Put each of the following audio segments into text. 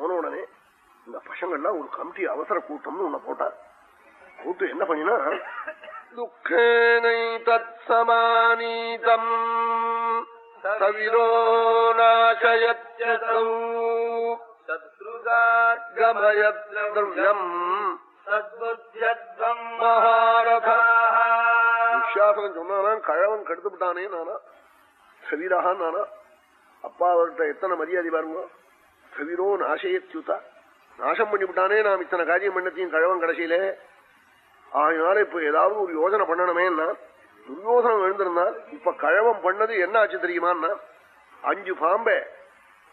போன உடனே இந்த பசங்கள்லாம் ஒரு கமிட்டி அவசர கூட்டம்னு உன்னை போட்டா கூட்டு என்ன பண்ணினா துக்கேனை தத் சமானீதம் தவிரோ நாசயத்யதௌ சத்ருகார்கமயத்ரவ்யம் சத்புத்தியத்வம் மகாரதா துஷாசனம் சொன்னானா கழவன் கெடுத்து விட்டானே நானா கவிராகான் நானா அப்பா அவர்கிட்ட எத்தனை மரியாதை பாருங்க கவிரோ நாசயத்யுதா நாசம் பண்ணிவிட்டானே நாம் இத்தனை காரியம் பண்ணத்தையும் கழவன் கடைசியில. ஆகினால இப்ப ஏதாவது ஒரு யோஜனை பண்ணணுமேன்னா துரியோசனம் எழுந்திருந்தால் இப்ப கழவம் பண்ணது என்ன ஆச்சு தெரியுமான்னா அஞ்சு பாம்பை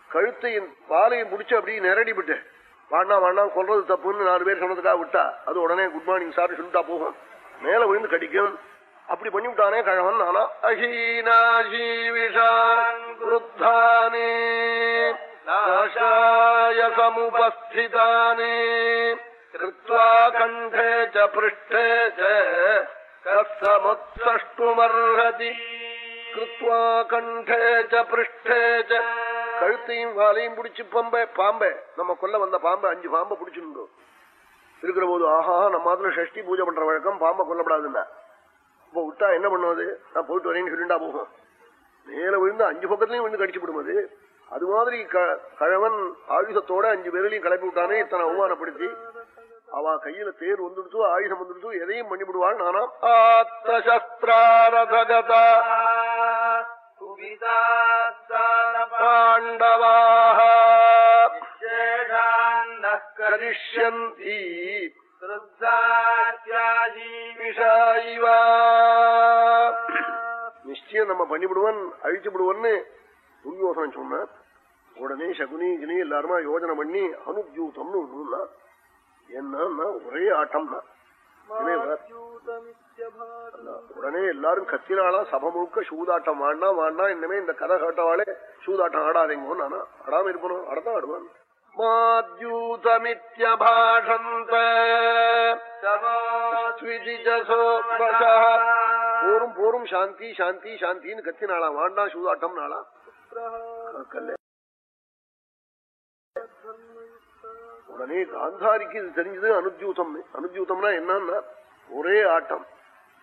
கழுத்தையும் பாலையும் முடிச்சு அப்படியே நிரடி விட்டு வாண்டா வாண்ணா கொல்றது தப்புன்னு நாலு பேர் சொன்னதுக்காக விட்டா அது உடனே குட் மார்னிங் சார் சொல்லிட்டா போகும். மேல விழுந்து கடிக்கும். அப்படி பண்ணி விட்டானே கழவன் நானா அஹீனாஜீவிஷானே நாசாய சமுபஸ்திதானே கிருத்வா கண்டே ச பிருஷ்டே ச கசமுத்சஷ்டுமர்ஹதி கிருத்வா கண்டே ச பிருஷ்டே ச கழுத்தையும் வாலையும் பிடிச்சு பம்பை பாம்பை நம்ம கொல்ல வந்த பாம்பை அஞ்சு பாம்பை பிடிச்சிருந்தோம் இருக்கிற போது ஆஹா நம்ம மாதிரி ஷஷ்டி பூஜை பண்ற வழக்கம் பாம்பை கொல்லப்படாதுன்னா இப்ப விட்டா என்ன பண்ணுவது நான் போயிட்டு வரேன்னு சொல்லிண்டா போகும் மேல விழுந்து அஞ்சு பக்கத்துலயும் விழுந்து கடிச்சு விடும் அது மாதிரி கழவன் ஆயுதத்தோட அஞ்சு பேர்லயும் கிளப்பி விட்டானே இத்தனை அவமானப்படுத்தி அவ கையில தேர் வந்துடுச்சோ ஆயுதம் வந்துடுச்சோ எதையும் பண்ணிவிடுவாள் நானா ஆத்தசஸ்திராரதகதா பாண்டவாக கரிஷ்யந்தி நிச்சயம் நம்ம பண்ணிவிடுவன் அழிச்சு விடுவன்னு துரியோசனம் சொன்ன உடனே சகுனி கினி எல்லாருமா யோஜனை பண்ணி அனுஜூத்தம்னு ஒண்ணுன்னா என்னன்னா ஒரே ஆட்டம்னா உடனே எல்லாரும் கத்தினாலா சபை முழுக்க சூதாட்டம் வாண்டா வாண்டா இன்னமே இந்த கதை கேட்டவாளே சூதாட்டம் ஆடாதீங்க நானா ஆடாம இருப்பணும் ஆடத்தான் ஆடுவான். போரும் போரும் சாந்தி சாந்தி சாந்தின்னு கத்தினாளா வாண்டா சூதாட்டம் நாளா. உடனே காந்தாரிக்கு இது தெரிஞ்சது அனுஜூதம்னு அனுஜூதம்னா என்னன்னா ஒரே ஆட்டம்.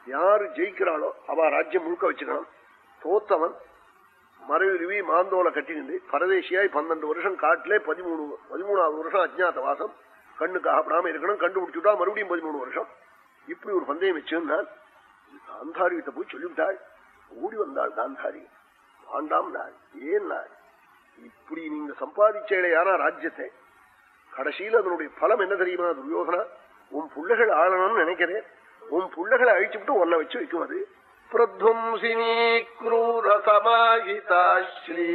யாரு ஜெயிக்கிறாளோ அவ ராஜ்யம் முழுக்க வச்சுக்கணும். தோத்தவன் மறைவிருவி மாந்தோலை கட்டிக்கிண்டு பரதேசியாய் பன்னெண்டு வருஷம் காட்டிலே பதிமூணு பதிமூணாவது வருஷம் அஜ்ஞாத வாசம் கண்ணுக்கு ஆகப்படாம இருக்கணும் கண்டுபிடிச்சுட்டா மறுபடியும் பதிமூணு வருஷம். இப்படி ஒரு பந்தயம் வச்சிருந்தால் காந்தாரி கிட்ட போய் சொல்லிவிட்டாள். ஓடி வந்தாள் காந்தாரி. ஆண்டாம் நாள் ஏன் நாள் இப்படி நீங்க சம்பாதிச்சேடையான ராஜ்யத்தை? கடைசியில் அதனுடைய பலம் என்ன தெரியுமா துரியோகனா உன் புள்ளைகள் ஆளணும்னு நினைக்கிறேன். உன் புள்ளைகளை அழிச்சுட்டு ஒன்ன வச்சு வைக்கும் அது பிரத்வம்சினி கிரூர சமாஹிதாஸ்ரீ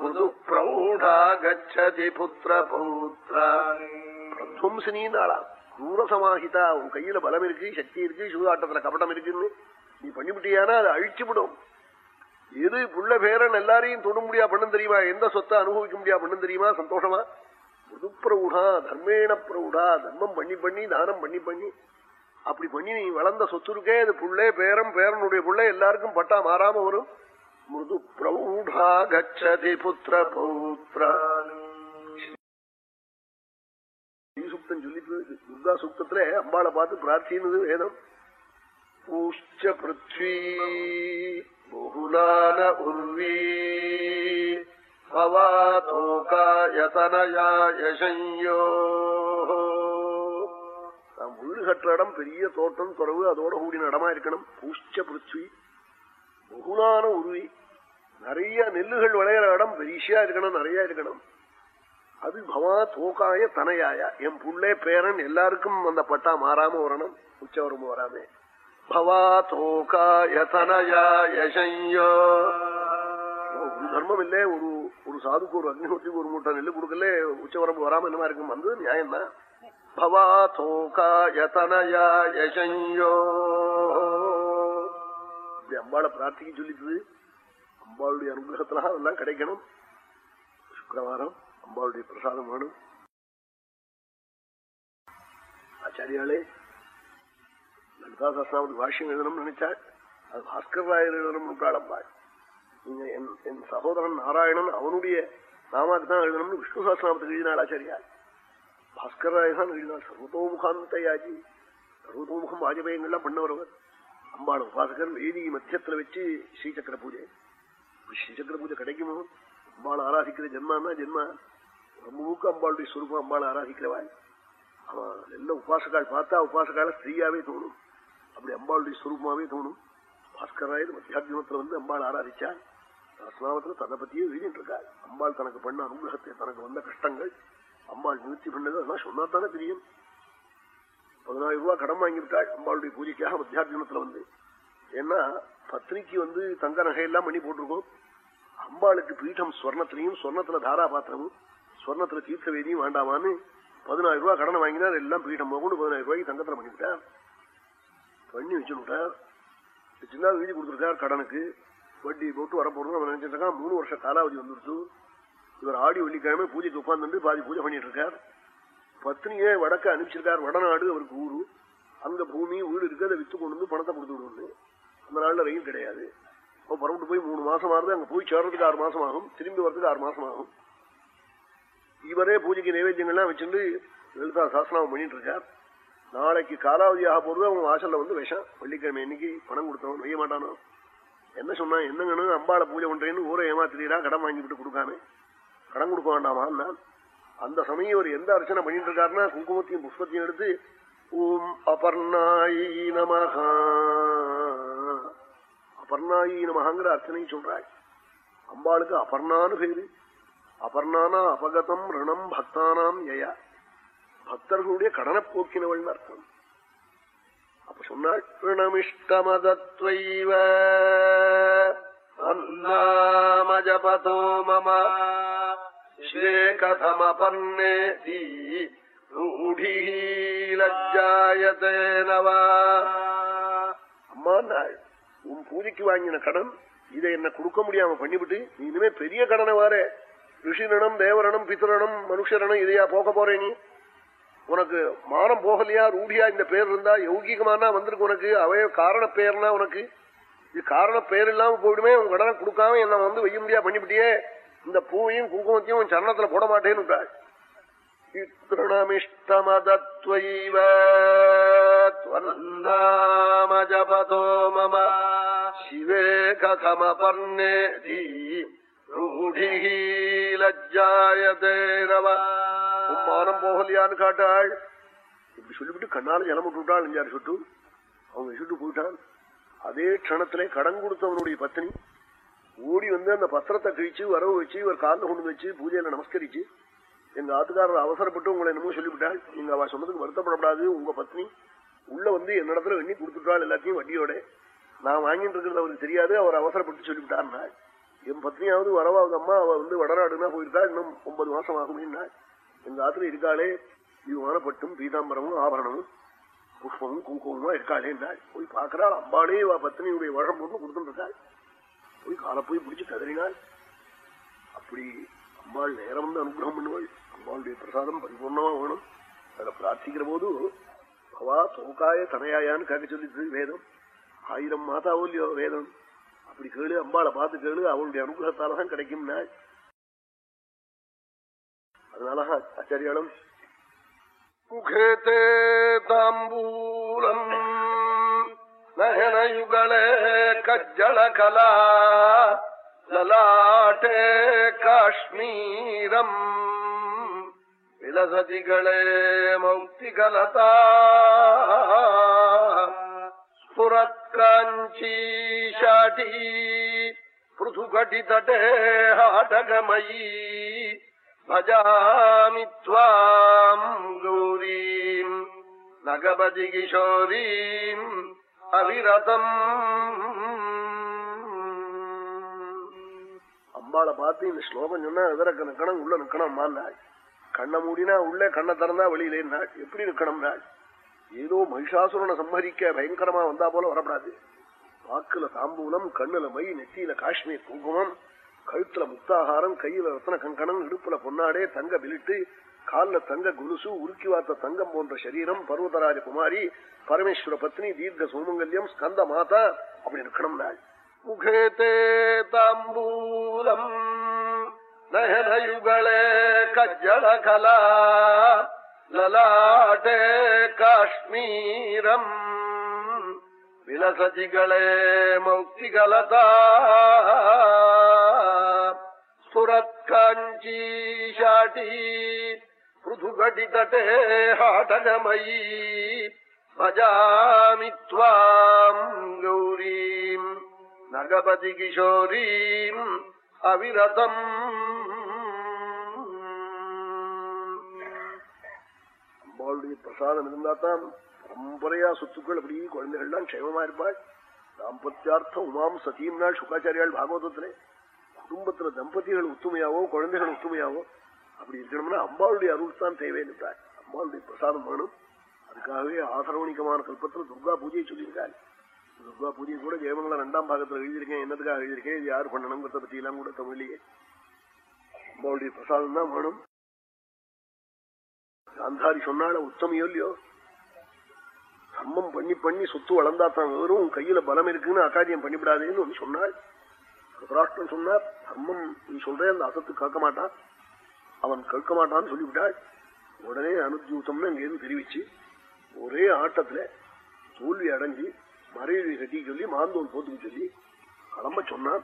முது பிரௌடா கச்சதி புத்திர பௌத்ரா. பிரத்வம்சினின்னு ஆளா? கிரூர சமாஹிதா உன் கையில பலம் இருக்கு சக்தி இருக்கு சூதாட்டத்துல கபடம் இருக்குன்னு. நீ பண்ணிவிட்டியானா? அதை அழிச்சுவிடும் எது புள்ள பேரன் எல்லாரையும் தொட முடியா பண்ணும் தெரியுமா? எந்த சொத்தை அனுபவிக்க முடியா பண்ணும் தெரியுமா? சந்தோஷமா? முது தர்மேண பிரௌடா தர்மம் பண்ணி பண்ணி தானம் பண்ணி பண்ணி. அப்படி பண்ணி நீ வளர்ந்த சொத்து இருக்கே அது புள்ளே பேரம் பேரனுடைய புள்ளை எல்லாருக்கும் பட்டா மாறாம வரும். மிருது பிரௌடா கச்சதி புத்திர பௌத்ரா சுத்தம் சொல்லிட்டு துர்கா சுத்தத்துல அம்பாளை பார்த்து பிரார்த்தினது வேதம். பூஷ்ட பிருத்வி. बहुलान उर्वी பவாதோகாயதனயாயசையோ நாம் வீடு கட்டுற இடம் பெரிய தோட்டம் துறவு அதோட கூடின இடமா இருக்கணும் பூஷ்ச பிருத்வி பகுலான உருவி நிறைய நெல்லுகள் விளையிற இடம் பெரிசியா இருக்கணும் நிறைய இருக்கணும் அது பவா தோக்காய தனையாய என் புள்ளே பேரன் எல்லாருக்கும் அந்த பட்டா மாறாம வரணும் உச்சவரம் வராமே பவாதோகாயதனயாயசையோ ஒரு தர்மம் இல்ல ஒரு ஒரு சாதுக்கு ஒரு அக்னிஹோத்திக்கு ஒரு மூட்டை நெல்லு கொடுக்கல உச்சவரம்பு வராம என்னமா இருக்கும் வந்து நியாயம் தான் பவாதோகாயதனயாயசையோ இப்படி அம்பாளை பிரார்த்திக்க சொல்லிட்டு அம்பாளுடைய அனுகிரகத்துல அதெல்லாம் கிடைக்கணும். சுக்கரவாரம் அம்பாளுடைய பிரசாதம் வேணும். ஆச்சாரியாலே லலிதா சாஸ்திராவுக்கு பாஷ்யம் எழுதணும்னு நினைச்சாள் அது பாஸ்கர் ராயர் எழுதணும்னு அம்பாள் நீங்க என் என் சகோதரன் நாராயணன் அவனுடைய நாமாக்கு தான் எழுதணும்னு விஷ்ணு சாஸ்திராமத்துக்கு எழுதினாள் ஆச்சாரியா பாஸ்கராய தான் எழுதினாள் சர்வதோமுகாந்தையாஜி சர்வதோமுகம் வாஜபேயங்கள்லாம் பண்ணவரவர். அம்பாள் உபாசகர் வேதி மத்தியத்துல வச்சு ஸ்ரீசக்கர பூஜை. ஸ்ரீசக்கர பூஜை கிடைக்குமோ? அம்பாள் ஆராதிக்கிற ஜென்மான்னா ஜென்மா. ரொம்பவுக்கு அம்பாளுடைய சுரூபம் அம்பாள் ஆராதிக்கிறவாள். அவன் நல்ல உபாசகால் பார்த்தா உபாசகால ஸ்ரீயாவே தோணும். அப்படி அம்பாளுடைய சுரூபமாவே தோணும். பாஸ்கராயர் மத்தியாத்மத்துல வந்து அம்பாள் ஆராதிச்சா சாஸ்திராமத்துல தன்னை பத்தியே எழுதிட்டு இருக்கா. அம்பாள் தனக்கு பண்ண அனுகிரகத்தை தனக்கு வந்த கஷ்டங்கள் அம்பாள் நிவர்த்தி பண்ணது அதெல்லாம் சொன்னா தானே தெரியும். பதினாயிரம் ரூபாய் கடன் வாங்கியிருக்காள் அம்பாளுடைய பூஜைக்காக மத்தியாத்மத்துல வந்து. ஏன்னா பத்னிக்கு வந்து தங்க நகையெல்லாம் பண்ணி போட்டிருக்கோம். அம்பாளுக்கு பீடம் ஸ்வர்ணத்திலையும் ஸ்வர்ணத்துல தாராபாத்திரமும் ஸ்வர்ணத்துல தீர்த்த வேதியும் வேண்டாமான்னு பதினாயிரம் ரூபாய் கடனை வாங்கினா எல்லாம் பீடம் போகணும் பதினாயிரம் ரூபாய்க்கு தங்கத்துல பண்ணிவிட்டேன் பண்ணி வச்சுட்டார் வச்சுருந்தா எழுதி கொடுத்துருக்கார் கடனுக்கு. வட்டி போட்டு வரப்போறது அவன் நினைச்சிருக்கான் மூணு வருஷம் காலாவதி வந்துருச்சு. இவர் ஆடி வெள்ளிக்கிழமை பூஜைக்கு உட்காந்து பாதி பூஜை பண்ணிட்டு இருக்கார். பத்னியே வடக்க அனுப்பிச்சிருக்கார். வடநாடு அவருக்கு ஊரு. அங்க பூமி வீடு இருக்கு. அதை வித்து கொண்டு வந்து பணத்தை கொடுத்து விடுவோம் அந்த நாள்ல ரயில் கிடையாது. புறப்பட்டு போய் மூணு மாசம் ஆறுது அங்க போய் சேர்றதுக்கு ஆறு மாசம் ஆகும். திரும்பி வர்றதுக்கு ஆறு மாசம் ஆகும். இவரே பூஜைக்கு நைவேத்தியங்கள்லாம் வச்சுட்டு லலிதா சாஸ்திரம் பண்ணிட்டு இருக்கார். நாளைக்கு காலாவதியாக போறது அவங்க வாசல்ல வந்து விஷம். வெள்ளிக்கிழமை இன்னைக்கு பணம் கொடுத்தவன் வைய மாட்டானோ? என்ன சொன்னா என்னங்கன்னு அம்பாளை பூஜை பண்றேன்னு ஊரை ஏமாத்திரீரா கடன் வாங்கி விட்டு கடன் கொடுக்க வேண்டாமா? அந்த சமயம் ஒரு எந்த அர்ச்சனை பண்ணிட்டு இருக்காருன்னா குங்குமத்தையும் புஷ்பத்தையும் எடுத்து ஓம் அபர்ணாயி நமகா அபர்ணாயி நமகாங்கிற அர்ச்சனையும் சொல்றாய் அம்பாளுக்கு அபர்ணான்னு பேரு. அபர்ணானா அபகதம் ரிணம் பக்தானாம் யயா. பக்தர்களுடைய கடனை போக்கினவள் அர்த்தம். அப்ப சொன்னாள் ரிணமிஷ்டமதத்வைவ ஜபதோ மம. ஸ்ரே கதமபர்ணேதி ரூಢீ நவா அம்மா நாள் உன் பூஜைக்கு வாங்கின கடன் இதை என்ன கொடுக்க முடியாம பண்ணிவிட்டு இனிமே பெரிய கடனை வார. ரிஷிரணம் தேவரணம் பித்தரணம் மனுஷரணம் இதையா போக போறேன் நீ? உனக்கு மானம் போகலையா? ரூடியா இந்த பேர் இருந்தா யௌகிகமானா வந்திருக்கு உனக்கு? அவைய காரண பெயர்னா உனக்கு? இது காரண பேர் இல்லாம போயிடுமே உன் கடனை கொடுக்காம என்ன வந்து வெய்ய முடியா பண்ணிவிட்டியே? இந்த பூவையும் குங்குமத்தையும் சரணத்துல போட மாட்டேன்னு ஜபதோ மம. சிவே கதமபர்ணேதி ரூಢீ ரவா. நவா மானம் போகலையான்னு காட்டாள். இப்படி சொல்லிவிட்டு கண்ணால ஜலம் விட்டுவிட்டாள் அஞ்சாறு சுட்டு. அவங்க சுட்டு போயிட்டான். அதே க்ஷணத்திலே கடன் கொடுத்தவனுடைய பத்தினி. ஓடி வந்து அந்த பத்திரத்தை கிழிச்சு வரவு வச்சு இவர் காலில் கொண்டு வச்சு பூஜையில நமஸ்கரிச்சு எங்க ஆத்துக்காரர் அவசரப்பட்டு உங்களை என்னமோ சொல்லிவிட்டாள். நீங்க அவ சொன்னதுக்கு வருத்தப்படப்படாது. உங்க பத்னி உள்ள வந்து என்னிடத்துல வெண்ணி கொடுத்துட்டாள் எல்லாத்தையும் வட்டியோட. நான் வாங்கிட்டு இருக்கிறது அவருக்கு தெரியாது. அவர் அவசரப்பட்டு சொல்லிவிட்டார்னா என் பத்னியாவது வரவாவது அம்மா அவ வந்து வடநாடுனா போயிருக்கா இன்னும் ஒன்பது மாசம் ஆகும்னா எங்க ஆத்துல இருக்காளே இதுவான பட்டும் பீதாம்பரமும் ஆபரணமும் புஷ்பமும் குங்குமமா இருக்காளே போய் பாக்குறாள் அம்பாளே அவ பத்னியுடைய வழம் ஒன்று கொடுத்துருக்காள் போய் காலை போய் பிடிச்சு கதறினாள். அப்படி அம்பாள் நேரம் வந்து அனுகிரகம் பண்ணுவாள். அம்பாளுடைய பிரசாதம் பரிபூர்ணமா வேணும். அதை பிரார்த்திக்கிற போது அவா சோகாய தனையாயான்னு கேட்க சொல்லிட்டு வேதம். ஆயிரம் மாதாவோ இல்லையோ வேதம். அப்படி கேளு அம்பாளை பார்த்து கேளு. அவளுடைய அனுகிரகத்தாலதான் கிடைக்கும் நாள் அதனால ஆச்சாரியாலும் புகேதே தாம்பூலம் நகனயுகளே கஜ்ஜள கலா லலாட்டே காஷ்மீரம் விலசதிகளே மௌக்திகலதா ஸ்புரத்காஞ்சி ஷாட்டி பிருதுகடிதட்டே ஆடகமயீ. பஜாமி ம் கௌரீம் நகபதி கிஷோரீம் அவிரதம் அம்பாளை பார்த்து இந்த ஸ்லோகம் சொன்னா எதிரக்க நிக்கணும் உள்ள நிக்கணும்மா நாள் கண்ணை மூடினா உள்ளே கண்ணை திறந்தா வெளியிலே நாள் எப்படி நிக்கணும் நாள் ஏதோ மகிஷாசுரனை சம்மரிக்க பயங்கரமா வந்தா போல வரப்படாது. வாக்குல தாம்பூலம் கண்ணுல மை நெத்தியில காஷ்மீர் குங்குமம் கழுத்துல முக்தாகாரம் கையில ரத்ன கங்கணம் இடுப்புல பொன்னாடே தங்க பிலிட்டு கால்ல தங்க குலுசு உருக்கி வார்த்த தங்கம் போன்ற சரீரம் பர்வதராஜ குமாரி பரமேஸ்வர பத்னி தீர்க்க சோமங்கல்யம் ஸ்கந்த மாதா அப்படி இருக்கணும் நாள். முகே தாம்பூலம் நகனயுகளே கஜ்ஜள கலா லலாட்டே காஷ்மீரம். விலசதிகளே மௌக்திகலதா சுரக்காஞ்சிஷாட்டி ருதுகடிதட்டே ஹாடகமயி பஜாமி ம் கௌரீம் நகபதி கிஷோரீம் அவிரதம் அம்பாளுடைய பிரசாதம் இருந்தா தான் பரம்பரையா சொத்துக்கள் அப்படி குழந்தைகள்லாம் க்ஷேமமா இருப்பாள் தாம்பத்தியார்த்தம் உமாம் சதீம்னாள் சுகாச்சாரியாள் பாகவதத்திலே குடும்பத்துல தம்பதிகள் ஒத்துமையாவோ குழந்தைகள் ஒத்துமையாவோ அப்படி இருக்கணும்னா அம்பாளுடைய அருள் தான் தேவைன்னுட்டாள் அம்பாளுடைய பிரசாதம் வேணும். அதுக்காகவே ஆசரவணிகமான கல்பத்துல துர்கா பூஜையை சொல்லியிருக்காரு. துர்கா பூஜை கூட ஜெயமங்கலம் ரெண்டாம் பாகத்துல எழுதியிருக்கேன். என்னதுக்காக எழுதியிருக்கேன்? இது யார் பண்ணணுங்கிறத பத்தி எல்லாம் கூட தமிழ்லயே. அம்பாளுடைய பிரசாதம் தான் வேணும். காந்தாரி சொன்னால உத்தமையோ இல்லையோ? தர்மம் பண்ணி பண்ணி சொத்து வளர்ந்தா தான் வெறும். கையில பலம் இருக்குன்னு அகாரியம் பண்ணிவிடாதேன்னு ஒன்று சொன்னாள். திருதராஷ்டிரன் சொன்னார் தர்மம் நீ சொல்றேன் அந்த அசத்து காக்க மாட்டான் அவன் கேட்க மாட்டான்னு சொல்லிவிட்டாள். உடனே அனுஜூத்தம்னு அங்கேருந்து தெரிவிச்சு ஒரே ஆட்டத்துல தோல்வி அடைஞ்சி மறைவி கட்டி சொல்லி மாந்தோல் போத்துக்கு சொல்லி கிளம்ப சொன்னான்.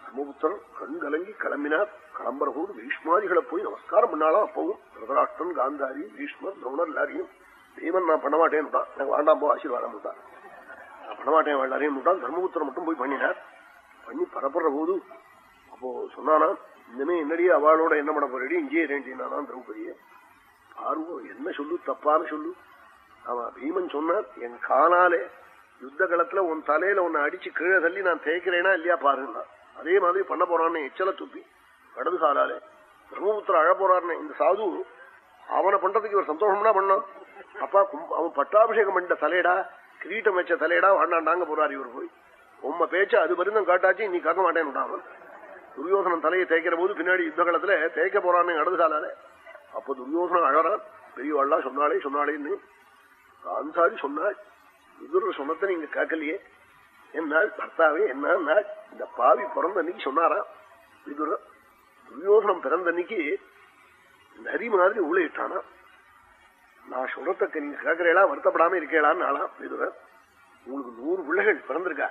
தர்மபுத்திரன் கண் கலங்கி கிளம்பினார். கிளம்புற போது பீஷ்மாதிகளை போய் நமஸ்காரம் பண்ணாலும் அப்பவும். திருதராஷ்டன் காந்தாரி பீஷ்மர் துரோணர் எல்லாரையும் பீமன் நான் பண்ண மாட்டேன் எனக்கு வேண்டாம் போ ஆசீர்வாதம் விட்டான் நான் பண்ண மாட்டேன் எல்லாரையும் விட்டான் தர்மபுத்திரம் மட்டும் போய் பண்ணினார். பண்ணி பரப்புற போது அப்போ சொன்னானா இனிமே என்னடியே அவளோட என்ன பண்ண போறடி? இங்கேயே ரேண்டினானா திரௌபதிய. பார்வம் என்ன சொல்லு? தப்பான்னு சொல்லு. அவன் பீமன் சொன்னான் என் காலாலே யுத்த காலத்துல உன் தலையில உன்னை அடிச்சு கீழே தள்ளி நான் தேய்க்கிறேனா இல்லையா பாருங்க அதே மாதிரி பண்ண போறான்னு எச்சல துப்பி கடது காலாலே பிரம்மபுத்திர அழ போறான்னு இந்த சாது அவனை பண்றதுக்கு ஒரு சந்தோஷம்னா பண்ணான் அப்பா அவன் பட்டாபிஷேகம் பண்ணிட்ட தலையடா கிரீட்டம் வச்ச தலையடா வாண்டாண்டாங்க போறாரு இவர் போய். உம்ம பேச்ச அது பரிந்தம் காட்டாச்சு நீ கேட்க மாட்டேன்னு துரியோசனம் தலையை தேய்க்கிற போது பின்னாடி யுத்த காலத்துல தேய்க்க போறான்னு இடது காலால. அப்ப துரியோசனம் அழறான் பெரியவாள்லா சொன்னாலே சொன்னாலேன்னு காந்தாரி சொன்னாள். விதுர சொன்னத்தை நீங்க கேட்கலையே. என்னால் பர்த்தாவே என்ன இந்த பாவி பிறந்த அன்னைக்கு சொன்னாரா? விதுர துரியோசனம் பிறந்த அன்னைக்கு நரி மாதிரி ஊழையிட்டானா நான் சொல்றதுக்கு நீங்க கேட்கிறேளா வருத்தப்படாம இருக்கேளான்னு ஆளாம் விதுரர் உங்களுக்கு நூறு பிள்ளைகள் பிறந்திருக்கா.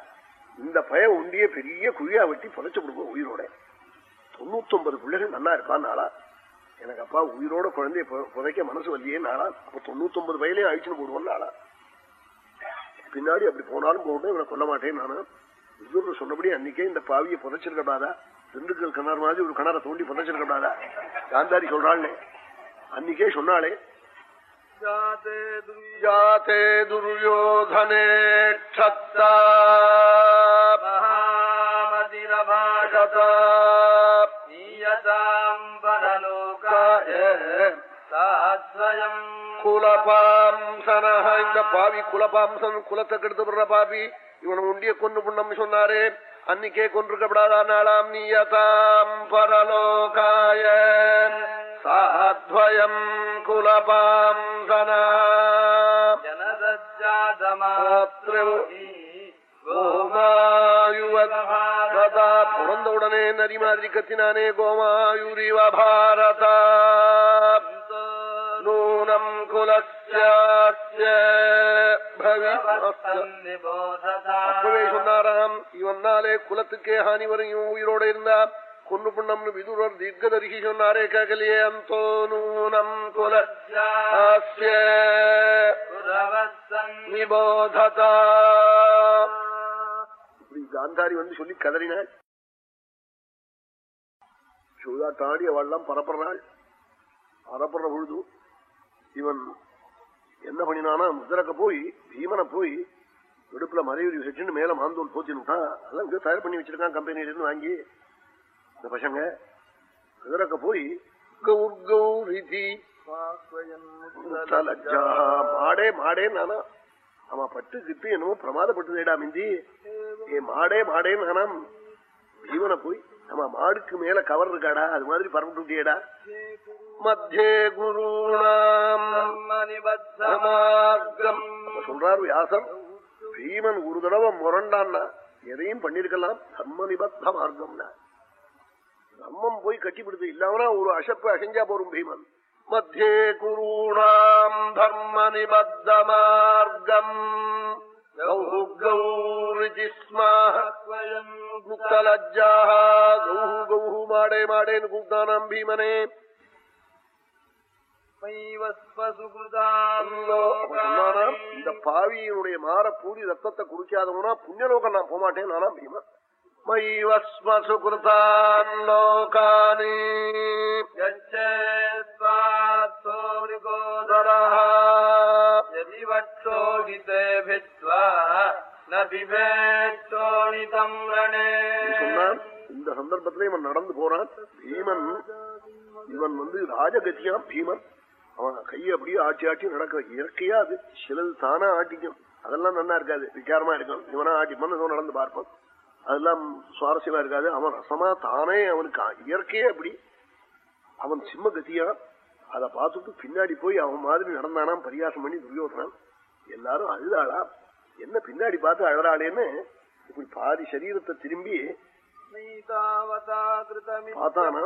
இந்த பய உண்டிய பெரிய குழியா வெட்டி புதைச்சு கொடுப்போம் உயிரோட. தொண்ணூத்தி ஒன்பது பிள்ளைகள் நல்லா இருப்பான்னு ஆளா எனக்கு அப்பா உயிரோட குழந்தைய புதைக்க மனசு வல்லையே நாளா. அப்ப தொண்ணூத்தி ஒன்பது வயலையும் அழிச்சுன்னு போடுவோம் பின்னாடி அப்படி போனாலும் போகணும் இவனை கொல்ல மாட்டேன் நானு. விதுர சொன்னபடி அன்னைக்கே இந்த பாவியை புதைச்சிருக்கடாதா திண்டுக்கல் கிணறு மாதிரி ஒரு கிணற தோண்டி புதைச்சிருக்கடாதா காந்தாரி சொல்றாள். அன்னைக்கே சொன்னாலே जाते दुर्योधने क्षत्ता महामतिरभाषत नीयताम् परलोकाय साद्वयम् குலபாம்சனஹ இந்த பாவி குலபாம்சன் குலத்தை கெடுத்து விடுற பாவி இவனை உண்டிய கொண்டு புண்ணம் சொன்னாரே அன்னைக்கே கொன்றுக்கப்படாதா நாளாம் நீயதாம் பரலோகாய சாத்வயம் குலபாம்சனா கோமாயுவதா பிறந்த உடனே நரி மாதிரி கத்தினானே கோமாயுரிவ பாரத நூனம் அப்பவே சொன்னாராம் இவனாலே குலத்துக்கே ஹானி வரையும் உயிரோட இருந்தா கொண்டு பண்ணம்னு விதுரர் தீர்க்கதரிசி சொன்னாரே கேகலியே அந்தோ நூனம் குல நிபோததா இப்படி காந்தாரி வந்து சொல்லி கதறினாள் சூதா தாடி அவள்லாம் பரப்புறாள் பரப்புற பொழுது இவன் என்ன பண்ணினானா முதிரக்க போய் பீமனை போய் இடுப்புல மறைவுரி வச்சுன்னு மேல மாந்தோல் போத்தினுட்டான் அதெல்லாம் தயார் பண்ணி வச்சிருக்கான் கம்பெனில இருந்து வாங்கி இந்த பசங்க குதிரக்க போய் கௌரிதி மாடே மாடே நானா? அவன் பட்டு கிட்டு என்னமோ பிரமாதப்பட்டுதேடா மிந்தி. ஏ மாடே மாடே நானாம் ஜீவனை போய் நம்ம மாடுக்கு மேல கவர் இருக்காடா? அது மாதிரி பரப்பிட்டுட்டியடா மத்தியே குருணாம் சொல்றாரு வியாசம் பீமன் ஒரு தடவை முரண்டான்னா எதையும் பண்ணிருக்கலாம். தர்ம நிபத்த மார்க்கம்னா தர்மம் போய் கட்டிவிடுது. இல்லாமனா ஒரு அசப்பு அசைஞ்சா போரும் பீமன். மத்தியே குருணாம் தர்ம நிபத்த மார்க்கம். மாடே மாடேன்னு கூப்பிட்டானாம் பீமனே. இந்த பாவியினுடைய மாற பூரி ரத்தத்தை குடிக்காதவனா புண்ணியலோகம் நான் போமாட்டேன் நானா பீமன். मयिवस्म सुकृतान् लोकानि गच्छेत्वात्सोरिकोदरः यदि वक्षोहिते भित्त्वा न बिभेच्छोणितम् रणे சொன்னான் இந்த சந்தர்ப்பத்திலே இவன் நடந்து போறான் பீமன் இவன் வந்து ராஜகதியா பீமன் அவன் கையை அப்படியே ஆட்டி ஆட்டி நடக்கிற இயற்கையா அது சிலது தானா ஆட்டிக்கும் அதெல்லாம் நல்லா இருக்காது விசாரமா இருக்கும் இவனா ஆட்டிப்பான் ஏதோ நடந்து பார்ப்பான் அதெல்லாம் சுவாரஸ்யமா இருக்காது. அவன் ரசமா தானே அவனுக்கு இயற்கையே அப்படி. அவன் சிம்ம கத்தியா அதை பார்த்துட்டு பின்னாடி போய் அவன் மாதிரி நடந்தானாம் பரிகாசம் பண்ணி துரியோசனான் எல்லாரும் அழுதாளா? என்ன பின்னாடி பார்த்து அழறாளேன்னு இப்படி பாதி சரீரத்தை திரும்பி பார்த்தானா?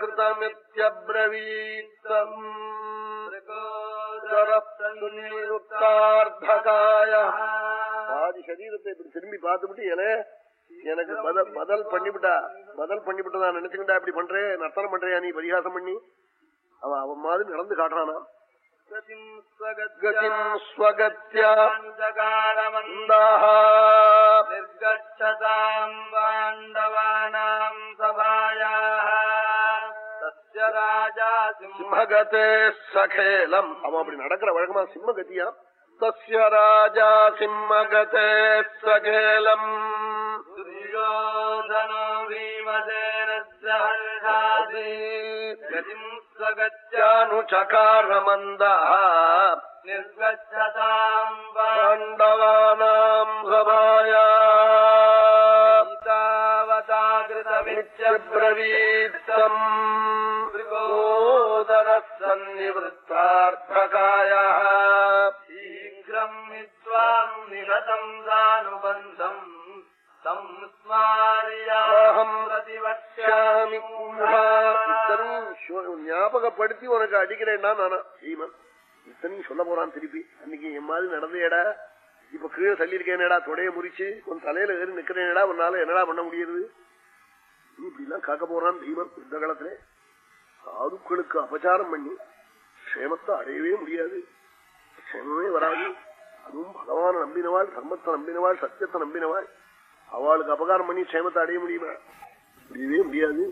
கிருதமித்யப்ரவீத்தம் பாதி சரீரத்தை இப்படி திரும்பி பார்த்துவிட்டு ஏலே எனக்கு பதில் பதில் பண்ணிவிட்டா பதில் பண்ணிவிட்டு நான் நினைச்சுக்கிட்டா இப்படி பண்றேன் நர்த்தனம் பண்றியா நீ பரிகாசம் பண்ணி? அவன் அவன் மாதிரி நடந்து காட்டுறானா? ாண்டவானாம் சபாயா சிம்மகதே சகேலம். அவன் அப்படி நடக்கிற வழக்கமா சிம்மகத்தியா तस्य राजा सिंहगते सखेलम् दुर्योधनो भीमसेनस्य हर्षादि गतिम् स्वगत्यानुचकारमन्दः निर्गच्छताम् पाण्डवानाम् सभाया तावताकृतमित्यब्रवीत्तम् त्रिगोदरः सन्निवृत्तार्थकायः शीघ्रम् विद्वाम् निहतम् सानुबन्धम् तम् स्मार्याहम् प्रतिवक्ष्यामि இத்தனையும் சொ- ஞாபகப்படுத்தி உனக்கு அடிக்கிறேன்னா நானா பீமன் இத்தனையும் சொல்ல போறான் திருப்பி அன்னைக்கு என் மாதிரி நடந்தேடா இப்ப கீழே தள்ளியிருக்கேனேடா தொடைய முறிச்சு உன் தலையில ஏறி நிக்கிறேனடா உன்னால என்னடா பண்ண முடியுது நீ இப்படிலாம் காக்க போறான் பீமன் இந்த காலத்துல சாதுக்களுக்கு அபச்சாரம் பண்ணி க்ஷேமத்தை அடையவே முடியாது க்ஷேமமே வராது அதுவும் பகவான நம்பினவாள் தர்மத்தை நம்பினவாள் சத்தியத்தை நம்பினவாள். அவளுக்கு அபகாரம் பண்ணி க்ஷேமத்தை அடைய முடியுமா? முடியவே முடியாது.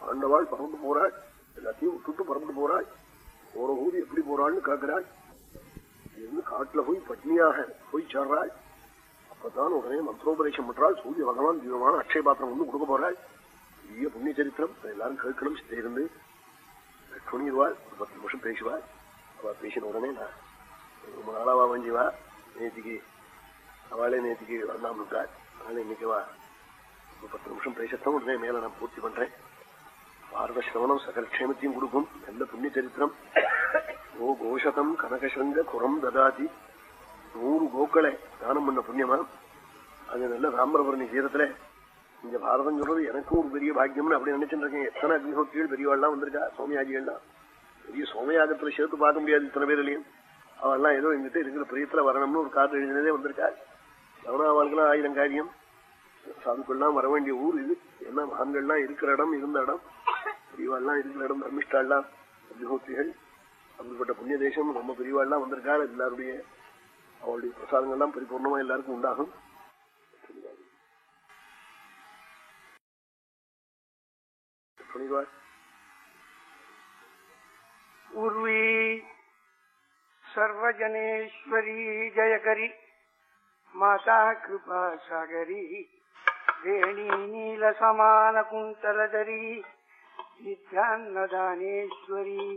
ஆண்டவாள் பறந்து போறாள். எல்லாத்தையும் விட்டுட்டு பறந்து போறாள். போற ஊர் எப்படி போறாள்னு கேட்கிறாள் இருந்து காட்டுல போய் பட்னியாக போய் சேர்றாள். அப்பதான் உடனே மந்திரோபதேசம் பண்றாள். சூரிய பகவான் தீவிரமான அக்ஷய பாத்திரம் வந்து கொடுக்க போறாள். பெரிய புண்ணிய சரித்திரம். எல்லாரும் கேட்கணும் சித்திருந்து துணிடுவாள் ஒரு பத்து நிமிஷம் பேசுவாள். அவ பேசின உடனே நான் ரொம்ப நாளாவா வஞ்சிவா நேத்திக்கு அவளே நேத்திக்கு வந்தாம இருக்காள் அதனால இன்னைக்குவா பத்து நிமிஷம் பேசத்தான் உடனே மேல நான் பூர்த்தி பண்றேன். பாரத சிரவணம் சகலக்ஷேமத்தையும் கொடுக்கும். நல்ல புண்ணிய சரித்திரம். ஓ கோஷதம் கனகசங்க குரம் ததாதி. நூறு கோக்களை தானம் பண்ண புண்ணியமா? அது நல்ல தாமிரபரணி தீரத்துல இந்த பாரதம் சொல்றது எனக்கும் ஒரு பெரிய பாக்கியம்னு அப்படி நினைச்சுட்டு இருக்கேன். எத்தனை அக்னிஹோத்திகள் பெரியவாள்லாம் வந்திருக்கா? சோமியாஜிகள்லாம். பெரிய சோமயாகத்துல சேர்த்து பார்க்க முடியாது இத்தனை பேர் பேர்லையும். அவெல்லாம் ஏதோ எங்கிட்ட இருக்கிற பிரியத்துல வரணும்னு ஒரு காட்டு எழுதினதே வந்திருக்காரு எவனா அவளுக்குலாம் ஆயிரம் காரியம். சாதுக்கள்லாம் வர வேண்டிய ஊர் இது. என்ன மகான்கள்லாம் இருக்கிற இடம் இருந்த இடம். பெரியவாள்லாம் இருக்கிற இடம் தர்மிஷ்டாள்லாம் அக்னிஹோத்திரிகள் அப்படிப்பட்ட புண்ணிய தேசம் நம்ம பெரியவாள்லாம் வந்திருக்காரு எல்லாருடைய அவளுடைய பிரசாதங்கள்லாம் பரிபூர்ணமா எல்லாருக்கும் உண்டாகும். சொல்லிடுவார் உருவி सर्वजनेश्वरी जयकरी माता कृपा सागरी वेणी नीलसमानकुन्तलधरी नित्यान्नदानेश्वरी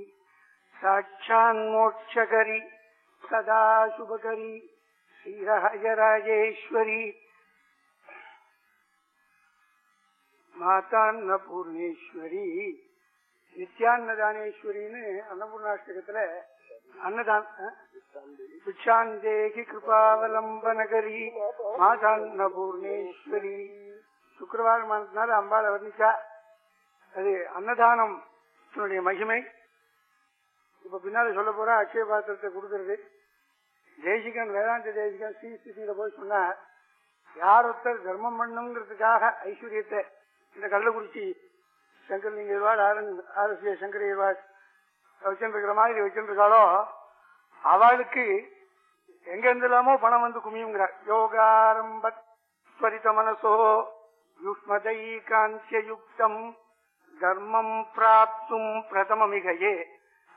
साक्षान्मोक्षकरी सदा शुभकरी श्रीराजराजेश्वरी மாதான்னபூர்ணேஸ்வரி நித்யான்னதானேஸ்வரின்னு அன்னபூர்ணாஷ்டகத்துல அன்னதான் பிக்ஷாந்தேகி கிருபாவலம்பனகரி மாதான்னபூர்ணேஸ்வரி சுக்கரவாரமானதுனால அம்பாளை வர்ணிச்சா அது அன்னதானம் மகிமை. இப்ப பின்னால சொல்ல போற அக்ஷய பாத்திரத்தை கொடுக்கறது. தேசிகன் வேதாந்த தேசிகன் ஸ்ரீ ஸ்திதியில போய் சொன்னார் யார் ஒருத்தர் தர்மம் பண்ணுங்கிறதுக்காக ஐஸ்வர்யத்தை இந்த கள்ளக்குறிச்சி சங்கர்லிங்க இருவாள் ஆர்எஸ்ஏ சங்கர் இருவாள் வச்சுருக்கிற மாதிரி வச்சுருக்காளோ அவளுக்கு எங்க இருந்தெல்லாமோ பணம் வந்து குமியுங்கிறார். யோகாரம்பத் ஸ்வரித மனசோ யுஷ்மதை காந்தியுக்தம் தர்மம் பிராப்தும் பிரதமமிகையே.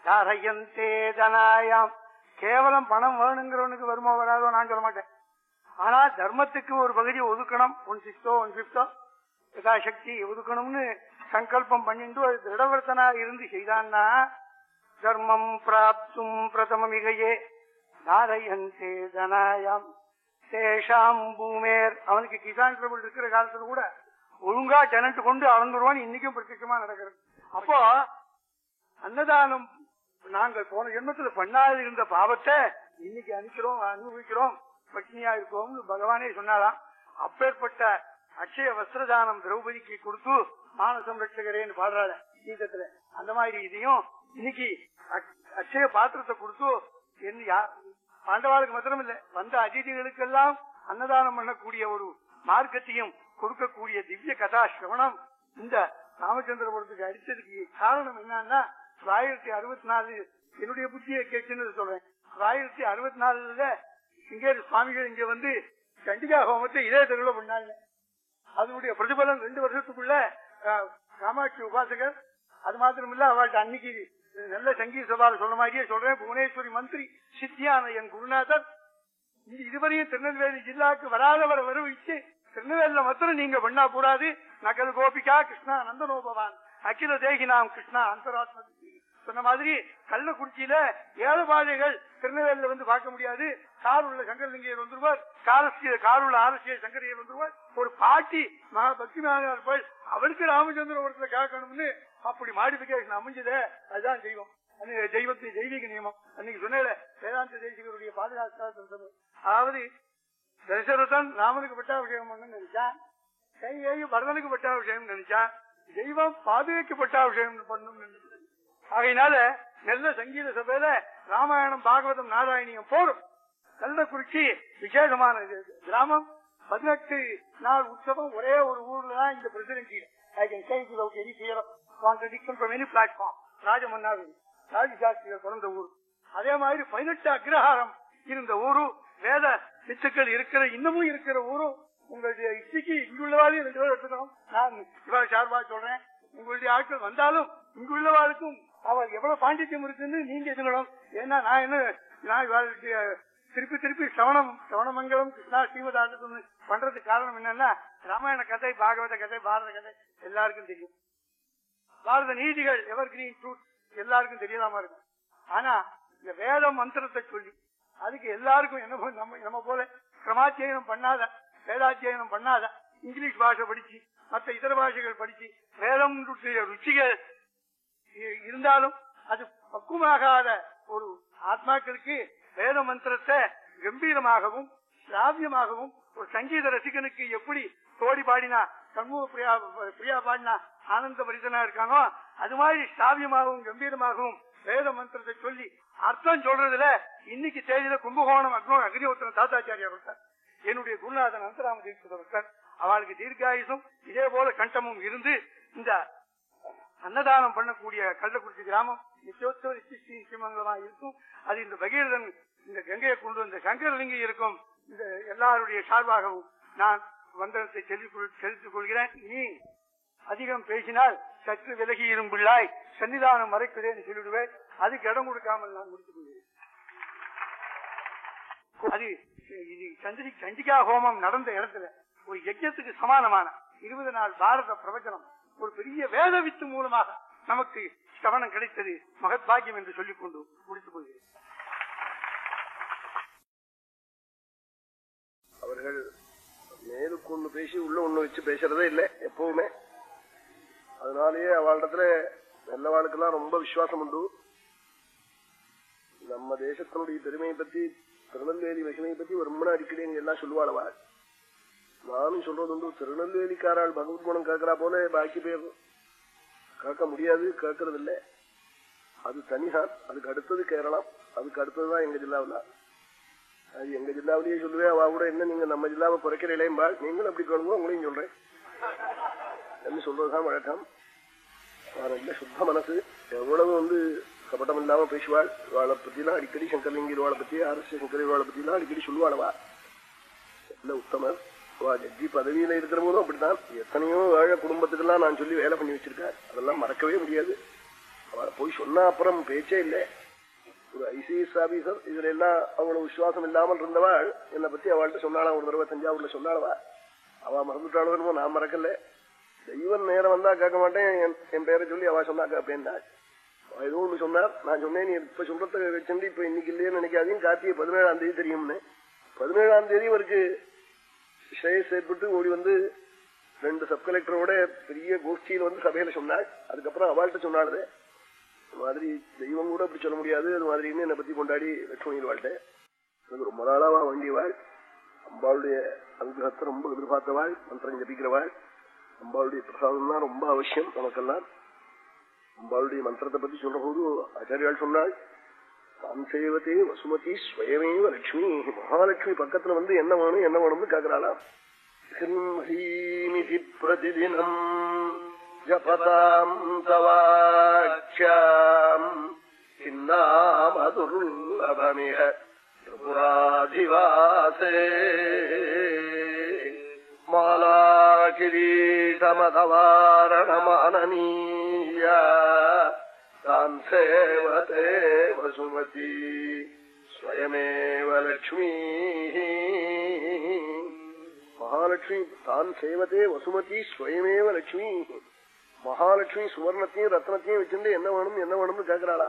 தாரயந்தே தனாயாம். கேவலம் பணம் வேணுங்கிறவனுக்கு வருமோ வராதோ நான் சொல்ல மாட்டேன். ஆனா தர்மத்துக்கு ஒரு பகுதி ஒதுக்கணும். ஒன் சிக்ஸ்டோ ஒன் பிப்டோ யதாசக்தி ஒதுக்கணும்னு சங்கல்பம் பண்ணிட்டு அது திருடவர்த்தனா இருந்து செய்தான்னா தர்மம் பிராப்தும் பிரதமமிகையே. தாரயந்தே தனாயாம். சேஷாம் பூமேர். அவனுக்கு கிசான் ட்ரபிள் இருக்கிற காலத்துல கூட ஒழுங்கா டெனண்ட் கொண்டு அளந்துருவான் இன்னைக்கும் பிரத்யட்சமா நடக்கிறது. அப்போ அன்னதானம் நாங்கள் போன ஜென்மத்துல பண்ணாது இருந்த பாவத்தை இன்னைக்கு அனுப்பிக்கிறோம் அனுபவிக்கிறோம். பட்னியா இருக்கோம்னு பகவானே சொன்னாலாம் அப்பேற்பட்ட அக்ஷய வஸ்திரதானம் திரௌபதிக்கு கொடுத்து மானசம் ரட்சகரேன்னு பாடுறாள் கீதத்துல அந்த மாதிரி இதையும் இன்னைக்கு அக்- அக்ஷய பாத்திரத்தை கொடுத்து என்ன யார் பாண்டவாளுக்கு மாத்திரம் இல்ல வந்த அதிதிகளுக்கெல்லாம் அன்னதானம் பண்ணக்கூடிய ஒரு மார்க்கத்தையும் கொடுக்கக்கூடிய திவ்ய கதா சிரவணம் இந்த ராமச்சந்திரபுரத்துக்கு அடிச்சதுக்கு காரணம் என்னன்னா ஆயிரத்தி அறுபத்தி நாலு என்னுடைய புத்தியை கேட்குன்னு சொல்றேன். ஆயிரத்தி அறுபத்தி நாலுல இங்கே சுவாமிகள் இங்க வந்து கண்டிகா ஹோமத்தை இதே தெருவில் பண்ணாங்க. அதனுடைய பிரதிபலம் ரெண்டு வருஷத்துக்குள்ள காமாட்சி உபாசகர் அது மாத்திரமில்ல அவள் அன்னைக்கு நல்ல சங்கீத சபால சொன்ன மாதிரியே சொல்றேன். புவனேஸ்வரி மந்திரி சித்தியான என் குருநாதர் இதுவரையும் திருநெல்வேலி ஜில்லாக்கு வராதவரை வருவிச்சு. திருநெல்வேலியில மாத்திரம் நீங்க பண்ணா கூடாது நகல் கோபிகா கிருஷ்ணா நந்தனோபவான் அகில தேகி நாம் கிருஷ்ணா அந்தராத்ம சொன்ன மாதிரி கள்ளக்குறிச்சியில ஏழுபாதைகள் திருநெல்வேலியில வந்து பார்க்க முடியாது. கார் உள்ள சங்கரலிங்கையர் வந்துருவார். காரசிய கார் உள்ள ஆரஸ்ய சங்கரையர் வந்துருவார். ஒரு பாட்டி மகா பக்தி மகானார் போய் அவருக்கு ராமச்சந்திரபுரத்துல கேட்கணும்னு அப்படி மாடிபிகேஷன் அமைஞ்சதே அதுதான் தெய்வம். அது தெய்வத்தை தெய்வீக நியமம். அன்னைக்கு சொன்னேன் வேதாந்த தேசிகருடைய பாதுகாப்பு அதாவது தசரதன் ராமனுக்கு பட்டாபிஷேகம் பண்ணு நினைச்சான் கையேயு பரதனுக்கு பட்டாபிஷேகம் நினைச்சான் தெய்வம் பாதுகைக்கு பட்டாபிஷேகம் பண்ணும் ஆகையினால நல்ல சங்கீத சபையில ராமாயணம் பாகவதம் நாராயணியம் போரும். கள்ளக்குறிச்சி விசேஷமான இது. கிராமம் பதினெட்டு நாள் உற்சவம் ஒரே ஒரு ஊர்ல தான் இந்த presidency I can say any contradiction from any platform Rajamannar Rajasastrigal பிறந்த ஊர். அதே மாதிரி பதினெட்டு அக்ரஹாரம் இருந்த ஊரு வேத வித்துக்கள் இருக்கிற இன்னமும் இருக்கிற ஊரும் உங்களுடைய இசைக்கு இங்குள்ளவாளையும் ரெண்டு பேரும் எடுத்துக்கணும். நான் இவ்வளவு சார்பா சொல்றேன். உங்களுடைய ஆட்கள் வந்தாலும் இங்குள்ளவாளுக்கும் அவள் எவ்வளவு பாண்டித்யம் இருக்குன்னு நீங்க எதுங்களும் ஏன்னா நான் என்ன நான் இவாளுடைய திருப்பி திருப்பி சவணம் சவணமங்கலம் கிருஷ்ணா ஸ்ரீமதாசத்துன்னு பண்றதுக்கு காரணம் என்னன்னா ராமாயண கதை பாகவத கதை பாரத கதை எல்லாருக்கும் தெரியும். பாரத நீதிகள் எவர் கிரீன் ட்ரூத் எல்லாருக்கும் தெரியலாமா இருக்கும். ஆனா இந்த வேத மந்திரத்தை சொல்லி அதுக்கு எல்லாருக்கும் என்ன நம்ம நம்ம போல கிரமாத்தியனம் பண்ணாத வேதாத்தியனம் பண்ணாத இங்கிலீஷ் பாஷை படிச்சு மற்ற இதர பாஷைகள் படிச்சு வேதம் ருச்சிகள் இருந்தாலும் அது பக்குவமாகாத ஒரு ஆத்மாக்களுக்கு வேத மந்திரத்தை கம்பீரமாகவும் சிராவியமாகவும் ஒரு சங்கீத ரசிகனுக்கு எப்படி தோடி பாடினா சண்முக பிரியா பிரியா பாடினா ஆனந்த பரிதனா இருக்கானோ அது மாதிரி சாவியமாகவும் கம்பீரமாகவும் வேத மந்திரத்தை சொல்லி அர்த்தம் சொல்றதுல இன்னைக்கு தேதியில கும்பகோணம் அக்னோ அக்னிஹோத்திரன் தாத்தாச்சாரியார் இருக்கார் என்னுடைய குருநாதன் அந்தராம தீட்சிதர் இருக்கார் அவளுக்கு தீர்க்காயுசும் இதே போல கண்டமும் இருந்து இந்த அன்னதானம் பண்ணக்கூடிய கள்ளக்குறிச்சி கிராமம் நிச்சயோத்தவ நிச்சய நிச்சயமங்கலமா இருக்கும். அது இந்த பகீரதன் இந்த கங்கையை கொண்டு வந்த சங்கரலிங்கம் இருக்கும். இந்த எல்லாருடைய சார்பாகவும் நான் வந்தனத்தை செலுத்திக் செலுத்திக் கொள்கிறேன். நீ அதிகம் பேசினால் சற்று விலகி இரும்பிள்ளாய் சன்னிதானம் மறைக்கிறேன் சொல்லிடுவேன். அதுக்கு இடம் கொடுக்காமல் நான் முடித்துக் கொள்கிறேன். அது இது சந்திரி சண்டிகா ஹோமம் நடந்த இடத்துல ஒரு யஜ்யத்துக்கு சமானமான இருபது நாள் பாரத பிரவச்சனம் ஒரு பெரிய வேத வித்து மூலமாக நமக்கு கவனம் கிடைத்தது மகத் பாக்கியம் என்று சொல்லிக் கொண்டு முடித்துக் கொள்கிறேன். அவர்கள் மேலுக்கு ஒண்ணு பேசி உள்ள ஒண்ணு வச்சு பேசுறதே இல்லை எப்பவுமே. அதனாலேயே அவளிடத்துல நல்லவாளுக்கெல்லாம் ரொம்ப விசுவாசம் உண்டு. நம்ம தேசத்தினுடைய பெருமையை பத்தி திருநெல்வேலி மகிமையை பத்தி ஒரு ரொம்ப அடிக்கடி எங்க எல்லாம் சொல்லுவாளவா நானும் சொல்றதுண்டு திருநெல்வேலிக்காரால் பகவத் குணம் கேட்கறா போல பாக்கி பேர். கேட்க முடியாது கேட்கறது இல்லை அது தனிதான் அதுக்கு அடுத்தது கேரளம் அதுக்கு அடுத்ததுதான் எங்க ஜில்லாவில். அது எங்க ஜில்லாவிலேயே சொல்லுவேன் அவ கூட என்ன நீங்க நம்ம ஜில்லாவை குறைக்கிற இளையம்பாள் நீங்களும் அப்படி கேளுங்க உங்களையும் சொல்றேன். என்ன சொல்றதுதான் வழக்கம் ரொம்ப சுத்த மனசு எவ்வளவு வந்து கபட்டம் இல்லாம பேசுவாள் இவாளை பத்திலாம் அடிக்கடி சங்கரலிங்கி இவாளை பத்தி ஆர்எஸ் சங்கர் இவாளை பத்திலாம் அடிக்கடி சொல்லுவாளவா நல்ல உத்தமர் வா ஜட்ஜி பதவியில இருக்கிற போதும் அப்படித்தான் எத்தனையோ வேலை குடும்பத்துக்கெல்லாம் நான் சொல்லி வேலை பண்ணி வச்சிருக்கேன் அதெல்லாம் மறக்கவே முடியாது அவளை போய் சொன்னா அப்புறம் பேச்சே இல்லை ஒரு ஐசிஎஸ் ஆபீசர் இதுல எல்லாம் அவ்வளவு விசுவாசம் இல்லாமல் இருந்தவாள் என்னை பத்தி அவள்கிட்ட சொன்னாளா ஒரு தடவை தஞ்சாவூர்ல சொன்னாளவா அவ மறந்துட்டாளோ நான் மறக்கல தெய்வம் நேரம் வந்தா கேட்க மாட்டேன். என் பேரை சொல்லி அவ சொன்னா கேட்பேன்டா ஏதோ ஒண்ணு சொன்னார். நான் சொன்னேன் நீ இப்ப சொல்றத வச்சுட்டு இப்ப இன்னைக்கு இல்லையே நினைக்காதீங்க. கார்த்திகை பதினேழாம் தேதி தெரியும்னு. பதினேழாம் தேதி இவருக்கு ஸ்ரேயஸ் ஏற்பட்டு ஓடி வந்து ரெண்டு சப் கலெக்டரோட பெரிய கோஷ்டியில வந்து சபையில சொன்னாள் அதுக்கப்புறம் அவள்கிட்ட சொன்னாள் மாதிரி தெய்வம் கூட அப்படி சொல்ல முடியாது. அது மாதிரின்னு என்னை பத்தி கொண்டாடி லட்சுமியில் வாழ்கிட்ட எனக்கு ரொம்ப நாளாவா வேண்டியவாள் அம்பாளுடைய அனுகிரகத்தை ரொம்ப எதிர்பார்த்தவாள். மந்திரம் ஜபிக்கிறவாள். அம்பாளுடைய பிரசாதம் தான் ரொம்ப அவசியம் நமக்கெல்லாம் அம்பாளுடைய மந்திரத்தை பத்தி சொல்ற போது ஆச்சாரியால் சொன்னாள் தாம் செய்வதே வசுமதி ஸ்வயமேவ லட்சுமி மகாலட்சுமி பக்கத்துல வந்து என்ன வேணும் என்ன வேணும்னு கேக்குறாளா? ஹீமிதி பிரதிதினம் ஜபதாம் தவாட்சாம் சின்னாமதுர்லபமிக திரிபுராதிவாசே. மாலாகிரீடமதவாரணமானனீய தான் சேவதே வசுமதி ஸ்வயமேவ லக்ஷ்மி மகாலட்சுமி தான் சேவதே வசுமதி ஸ்வயமேவ லட்சுமி மகாலட்சுமி சுவர்ணத்தையும் ரத்னத்தையும் வச்சிருந்து என்ன வேணும் என்ன வேணும்னு கேட்கிறாளா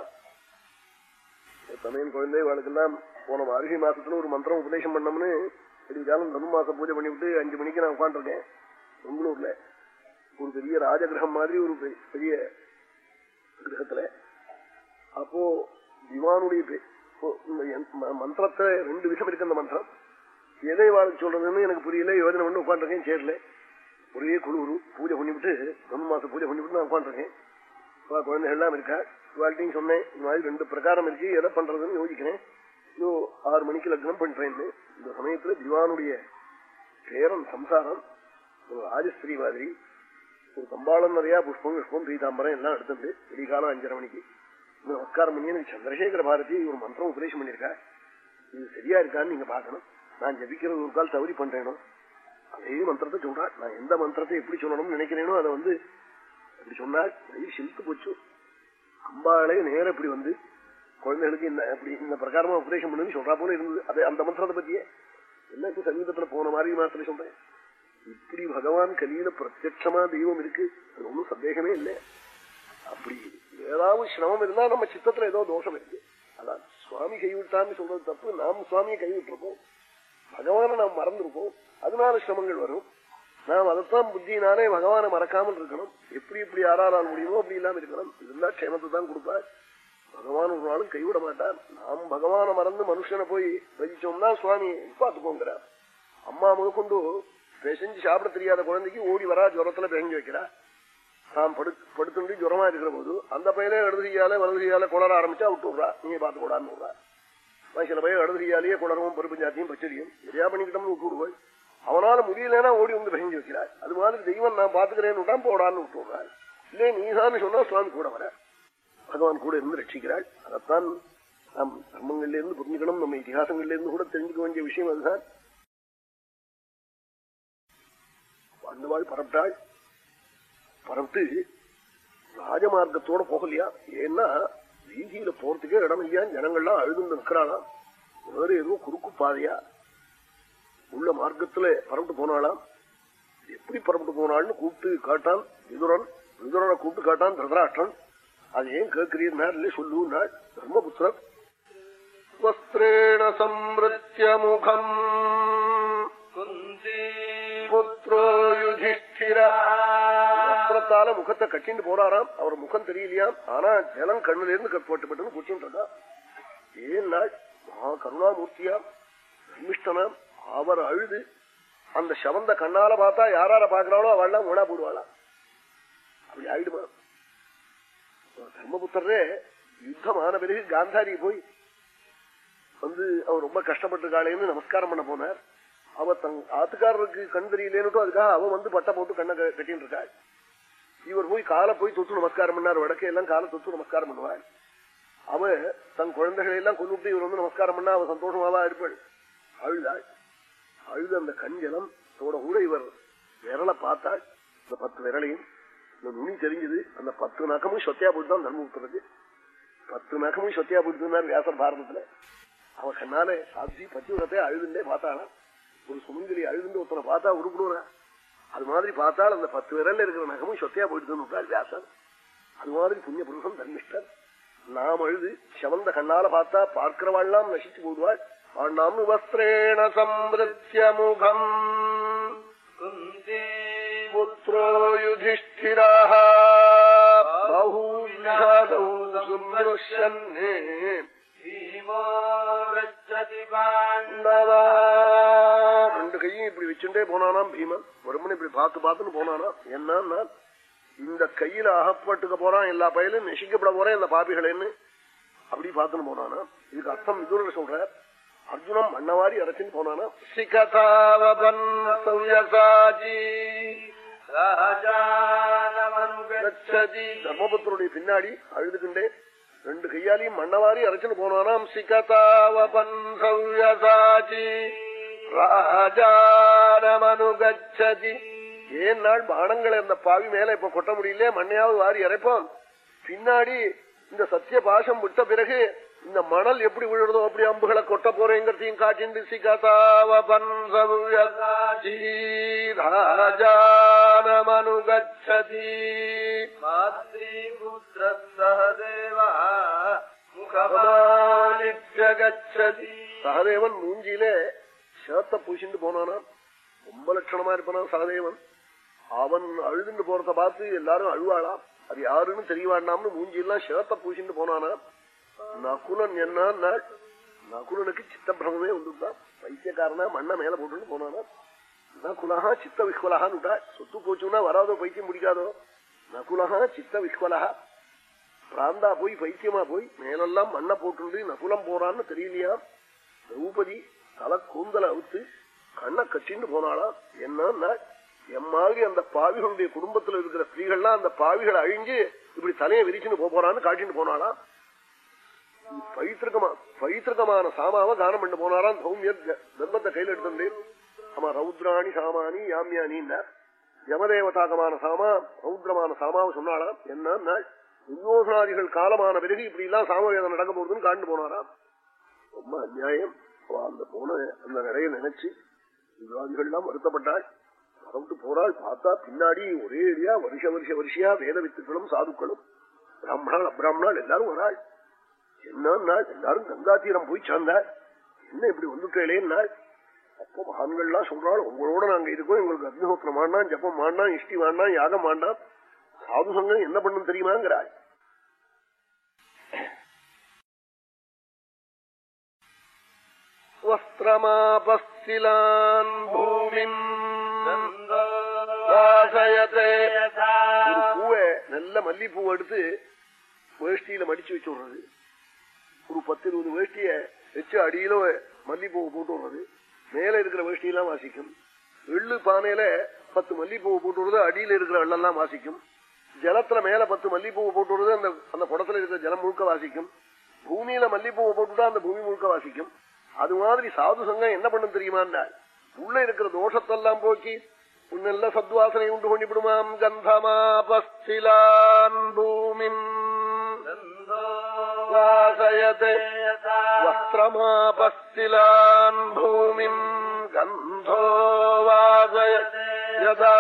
தமையன் குழந்தை வாழ்க்கெல்லாம் போன மார்கழி மாசத்துல ஒரு மந்திரம் உபதேசம் பண்ணோம்னு காலம் தனு மாசம் பூஜை பண்ணிவிட்டு அஞ்சு மணிக்கு நான் உட்காந்துருக்கேன் பெங்களூர்ல. ஒரு பெரிய ராஜகிரகம் மாதிரி ஒரு பெரிய கிரகத்துல. அப்போ திவானுடைய மந்திரத்தை ரெண்டு விஷயம் இருக்கு அந்த மந்திரம். எதை வாழ சொல்றதுன்னு எனக்கு புரியல யோஜனை பண்ணி உட்காந்துருக்கேன் சேர்ல. ஒரே குழு பூஜை பண்ணிவிட்டு தனு மாசம் பூஜை பண்ணிவிட்டு நான் உட்காந்துருக்கேன் குழந்தைகள் எல்லாம் இருக்கா? வாழ்க்கையும் சொன்னேன். இந்த மாதிரி ரெண்டு பிரகாரம் இருக்கு. எதை பண்றதுன்னு யோசிக்கிறேன். இதோ ஆறு மணிக்கு லக்னம் பண்றேன்னு. இந்த சமயத்துல திவானுடைய பேரன் சம்சாரம் ஒரு ராஜஸ்ரீ மாதிரி ஒரு கம்பாளம் நிறையா புஷ்பம் புஷ்பம் பீதாம்பரம் எல்லாம் எடுத்துட்டு விடிகாலம் அஞ்சரை மணிக்கு. நமஸ்காரம் பண்ணி எனக்கு சந்திரசேகர பாரதி ஒரு மந்திரம் உபதேசம் பண்ணியிருக்கா. இது சரியா இருக்கான்னு நீங்க பாக்கணும் நான் ஜபிக்கிறது ஒரு கால் தவறி பண்றேனோ? அதே மந்திரத்தை சொல்றா. நான் எந்த மந்திரத்தை எப்படி சொல்லணும்னு நினைக்கிறேனோ அதை வந்து அப்படி சொன்னா சிலுத்து போச்சு. அம்பாளே நேரம் இப்படி வந்து குழந்தைகளுக்கு இந்த அப்படி இந்த பிரகாரமா உபதேசம் பண்ணுன்னு சொல்றா போல இருந்தது. அது அந்த மந்திரத்தை பத்தியே. என்ன சங்கீதத்துல போன மாதிரி மாத்திரம் சொல்றேன். இப்படி பகவான் கலியில பிரத்யட்சமா தெய்வம் இருக்கு. அது ஒன்றும் சந்தேகமே இல்லை. அப்படி ஏதாவது சிரமம் இருந்தா நம்ம சித்தத்துல ஏதோ தோஷம் இருக்கு. அதான் சுவாமி கைவிட்டான்னு சொல்றது தப்பு. நாம் சுவாமியை கைவிட்டிருப்போம். பகவானை நாம் மறந்துருப்போம். அதனால சிரமங்கள் வரும். நாம் அதைத்தான் புத்தியினாலே பகவானை மறக்காமல் இருக்கணும். எப்படி எப்படி யாரால் முடியுமோ அப்படி இல்லாம இருக்கணும். இருந்தா க்ஷேமத்தை தான் கொடுப்பார். பகவான் ஒரு நாளும் கைவிட மாட்டார். நாம் பகவானை மறந்து மனுஷனை போய் பஜிச்சோம்னா சுவாமி பார்த்துக்கோங்கிறார் அம்மா முதற்கொண்டு பெசஞ்சு சாப்பிட தெரியாத குழந்தைக்கு ஓடி வரா ஜுரத்துல பெஞ்சு வைக்கிறா. நாம் படு படுத்துட்டு ஜுரமா இருக்கிற போது அந்த பையனே இடதுகையால வலதுகையால குளர ஆரம்பிச்சா விட்டு விடுறா. நீங்க பார்த்து கூடான்னு விடுறா சில பையன் இடதுகையாலேயே குளரவும் பருப்பு ஜாத்தியும் பச்சரியும் சரியா பண்ணிக்கிட்டோம்னு விட்டு விடுவாள். அவனால முடியலன்னா ஓடி வந்து பெஞ்சு வைக்கிறாள். அது மாதிரி தெய்வம் நான் பாத்துக்கிறேன்னு விட்டா போடான்னு விட்டு விடுறாள். இல்லையே நீதான்னு சொன்னா சுவாமி கூட வர. பகவான் கூட இருந்து ரட்சிக்கிறாள். அதைத்தான் நாம் தர்மங்கள்ல இருந்து புரிஞ்சுக்கணும் நம்ம இத்திஹாசங்கள்ல இருந்து கூட தெரிஞ்சுக்க வேண்டிய விஷயம் அதுதான். வாழ்ந்தவாள் பரப்பிட்டாள். பரப்பிட்டு ராஜமார்க்கத்தோட போகலையா? ஏன்னா வீதியில போறதுக்கே இடம் இல்லையா? ஜனங்கள்லாம் அழுதுன்னு நிற்கிறாளாம். வேற ஏதோ குறுக்கு பாதையா? உள்ள மார்க்கத்துல பரப்பிட்டு போனாளாம். எப்படி பரப்பிட்டு போனாள்னு கூப்பிட்டு காட்டான் விதுரன். விதுரனை கூப்பிட்டு காட்டான் திருதராஷ்டிரன். அது ஏன் கேட்கிறீர் சொல்லுனாள் தர்மபுத்திரன் வஸ்திரேண சம்பிருத்திய முகம் புத்திரோ வஸ்திரத்தால முகத்தை கட்டிட்டு போறாராம் அவர் முகம் தெரியலையாம் ஆனா ஜலம் கண்ணுல இருந்து கட்பட்டு குடிச்சுட்டு இருக்கா ஏன் நாள் மகா கருணாமூர்த்தியாம் தர்மிஷ்டனாம் அவர் அழுது அந்த சவந்த கண்ணால பார்த்தா யாரார பாக்குறாளோ அவள்லாம் ஓடா போடுவாளா அப்படி ஆயிடுமா? தர்மபுத்தரே யுத்தம் ஆன பிறகு காந்தாரி போய் வந்து அவர் ரொம்ப கஷ்டப்பட்டிருக்காளேன்னு நமஸ்காரம் பண்ண போனார் அவ தன் ஆத்துக்காரருக்கு கண் தெரியலேன்னு அதுக்காக அவ வந்து பட்டை போட்டு கண்ணை கட்டின்னு இருக்காள் இவர் போய் காலை போய் தொத்து நமஸ்காரம் பண்ணார் வடக்கே எல்லாம் காலை தொத்து நமஸ்காரம் பண்ணுவாள் அவ தன் குழந்தைகளை எல்லாம் கொண்டுட்டு இவர் வந்து நமஸ்காரம் பண்ணா அவ சந்தோஷமாவா இருப்பாள் அழுதாள் அழுது அந்த கஞ்சலம் தோட கூட இவர் விரலை பார்த்தாள் இந்த பத்து விரலையும் இந்த நுனி தெரிஞ்சது. அந்த பத்து நகமும் சொத்தியா போட்டுதான் தர்மம் ஊத்துறது பத்து நகமும் சொத்தையா போட்டுனார் வியாசர் பாரதத்துல. அவ கண்ணாலே சாட்சி பத்தியுடத்தை அழுதுண்டே பார்த்தாளாம் ஒரு சுமங்கலி அழுதுண்டு ஒருத்தனை பார்த்தா உருப்பிடுவா அது மாதிரி பார்த்தால் அந்த பத்து விரல்ல இருக்கிற நகமும் சொத்தையா போயிடுதுன்னு விட்டார் அது மாதிரி புண்ணிய புருஷன் தர்மிஷ்டர். நாம் அழுது செவந்த கண்ணால பார்த்தா பார்க்கிறவாள்லாம் நசிச்சு போடுவாள். பாண்டாம் வஸ்திரேண சம்பிருத்திய முகம் புத்திரோ யுதிஷ்டிராக பகூவிஷாதௌ சுந்தருஷன்னே ரெண்டு கையும் இப்படி வச்சுட்டே போனானாம் பீமன் வருமன் இப்படி பார்த்து பார்த்துன்னு போனானாம் என்னன்னா இந்த கையில அகப்பட்டுக்க போறான் எல்லா பயிலும் நெசிக்கப்பட போறேன் இந்த பாப்பிகளேன்னு அப்படி பார்த்துன்னு போனானா இதுக்கு அர்த்தம் இதுல சொல்ற அர்ஜுனம் மண்ணவாரி அரைச்சின்னு போனானா தர்மபுத்தருடைய பின்னாடி அழுதுகின்றே ரெண்டு கையாலையும் மண்ணவாரி அரைச்சுன்னு போனானாம். சிகதாவபன் ராஜானமனுகச்சதி ஏன் நாள் பானங்களை அந்த பாவி மேல இப்ப கொட்ட முடியல? மண்ணையாவது வாரி இறைப்போம் பின்னாடி இந்த சத்திய பாஷம் விட்ட பிறகு இந்த மணல் எப்படி விழுறதோ அப்படி அம்புகளை கொட்ட போறேங்கிறதையும் சிகதாவபன்சவுயராஜானமனுகச்சதி முகமானித்யகச்சதி. சகதேவன் மூஞ்சியிலே சேத்த பூசிண்டு போனானா? ரொம்ப லட்சணமா இருப்பானா சகதேவன்? அவன் அழுதுண்டு போறத பார்த்து எல்லாரும் அழுவாளாம். அது யாருன்னு தெரியவாண்டாம்னு மூஞ்சி எல்லாம் சேத்த பூசிட்டு போனானா? நகுலன் என்ன நகுலனுக்கு சித்த பிரமே வந்துட்டான் பைத்தியக்காரனா மண்ணை மேல போட்டுன்னு போனானா? நகுலகா சித்த விஸ்வலகான்னு சொத்து போச்சுன்னா வராதோ பைத்தியம் முடிக்காதோ நகுலகா சித்த விஸ்வலகா பிராந்தா போய் பைத்தியமா போய் மேலெல்லாம் மண்ணை போட்டு நகுலம் போறான்னு தெரியலையா? திரௌபதி தலை கூந்தலை அவுத்து கண்ணை கட்டின்னு போனாளா? என்ன என் மாதிரி அந்த பாவிகளுடைய குடும்பத்துல இருக்கிற ஸ்திரீகள்லாம் அந்த பாவிகளை அழிஞ்சு இப்படி தலையை விரிச்சுன்னு போறான்னு காட்டின்னு போனாலாம் பைத்திருக்கமா பைத்திருக்கமான சாமாவை தானம் பண்ண போனாராம். சௌமிய தர்மத்தை கையில் எடுத்து ஆமா ரௌத்ராணி சாமானி யாமியானின்னா. யமதேவதாகமான சாமா ரௌத்ரமான சாமாவை சொன்னாலாம் என்ன துரியோசனாதிகள் காலமான பிறகு இப்படி எல்லாம் சாமவேதம் நடக்க போகுதுன்னு காண்டு போனாராம். ரொம்ப அநியாயம். அந்த போன அந்த நிறைய நினைச்சு விவாதிகள்லாம் வருத்தப்பட்டாள். வரவிட்டு போறாள். பார்த்தா பின்னாடி ஒரே ஏரியா வருஷ வருஷ வருஷியா வேத வித்துக்களும் சாதுக்களும். பிராமணாள் அப்ராமணாள் எல்லாரும் வராள். என்ன எல்லாரும் கங்கா தீரம் போய் சார்ந்தாள் என்ன இப்படி வந்துட்டேனேன்னாள் அப்போ மகான்கள்லாம் சொல்றாள் உங்களோட நாங்க இருக்கோம் எங்களுக்கு அக்னிஹோத்திரம் ஆண்டான் ஜப்பம் ஆண்டான் இஷ்டி ஆண்டான் யாகம் ஆண்டான் சாது சங்கம் என்ன பண்ணும் தெரியுமாங்கிறாள். வஸ்திரமாபஸ்திலான் பூமின் பூவை நல்ல மல்லிப்பூ எடுத்து வேஷ்டியில மடிச்சு வச்சு விடுறது. ஒரு பத்து இருபது வேஷ்டிய வச்சு அடியில மல்லிப்பூவை போட்டு விடுறது மேல இருக்கிற வேஷ்டியெல்லாம் வாசிக்கும். எள்ளு பானையில பத்து மல்லிப்பூவை போட்டு விடுறது அடியில இருக்கிற எள்ளெல்லாம் வாசிக்கும். ஜலத்துல மேல பத்து மல்லிப்பூவை போட்டு விடுறது அந்த அந்த குடத்துல இருக்கிற ஜலம் முழுக்க வாசிக்கும். பூமியில மல்லிப்பூவை போட்டுட்டா அந்த பூமி முழுக்க வாசிக்கும். அது மாதிரி சாது சங்கம் என்ன பண்ணும் தெரியுமா உள்ள இருக்கிற தோஷத்தெல்லாம் போக்கி உன்னெல்லாம் சத்வாசனை உண்டு பண்ணிவிடுமாம் கந்தமாபஸ்திலான் பூமின் வஸ்திரமாபஸ்திலான் பூமின் கந்தோ வாசயதா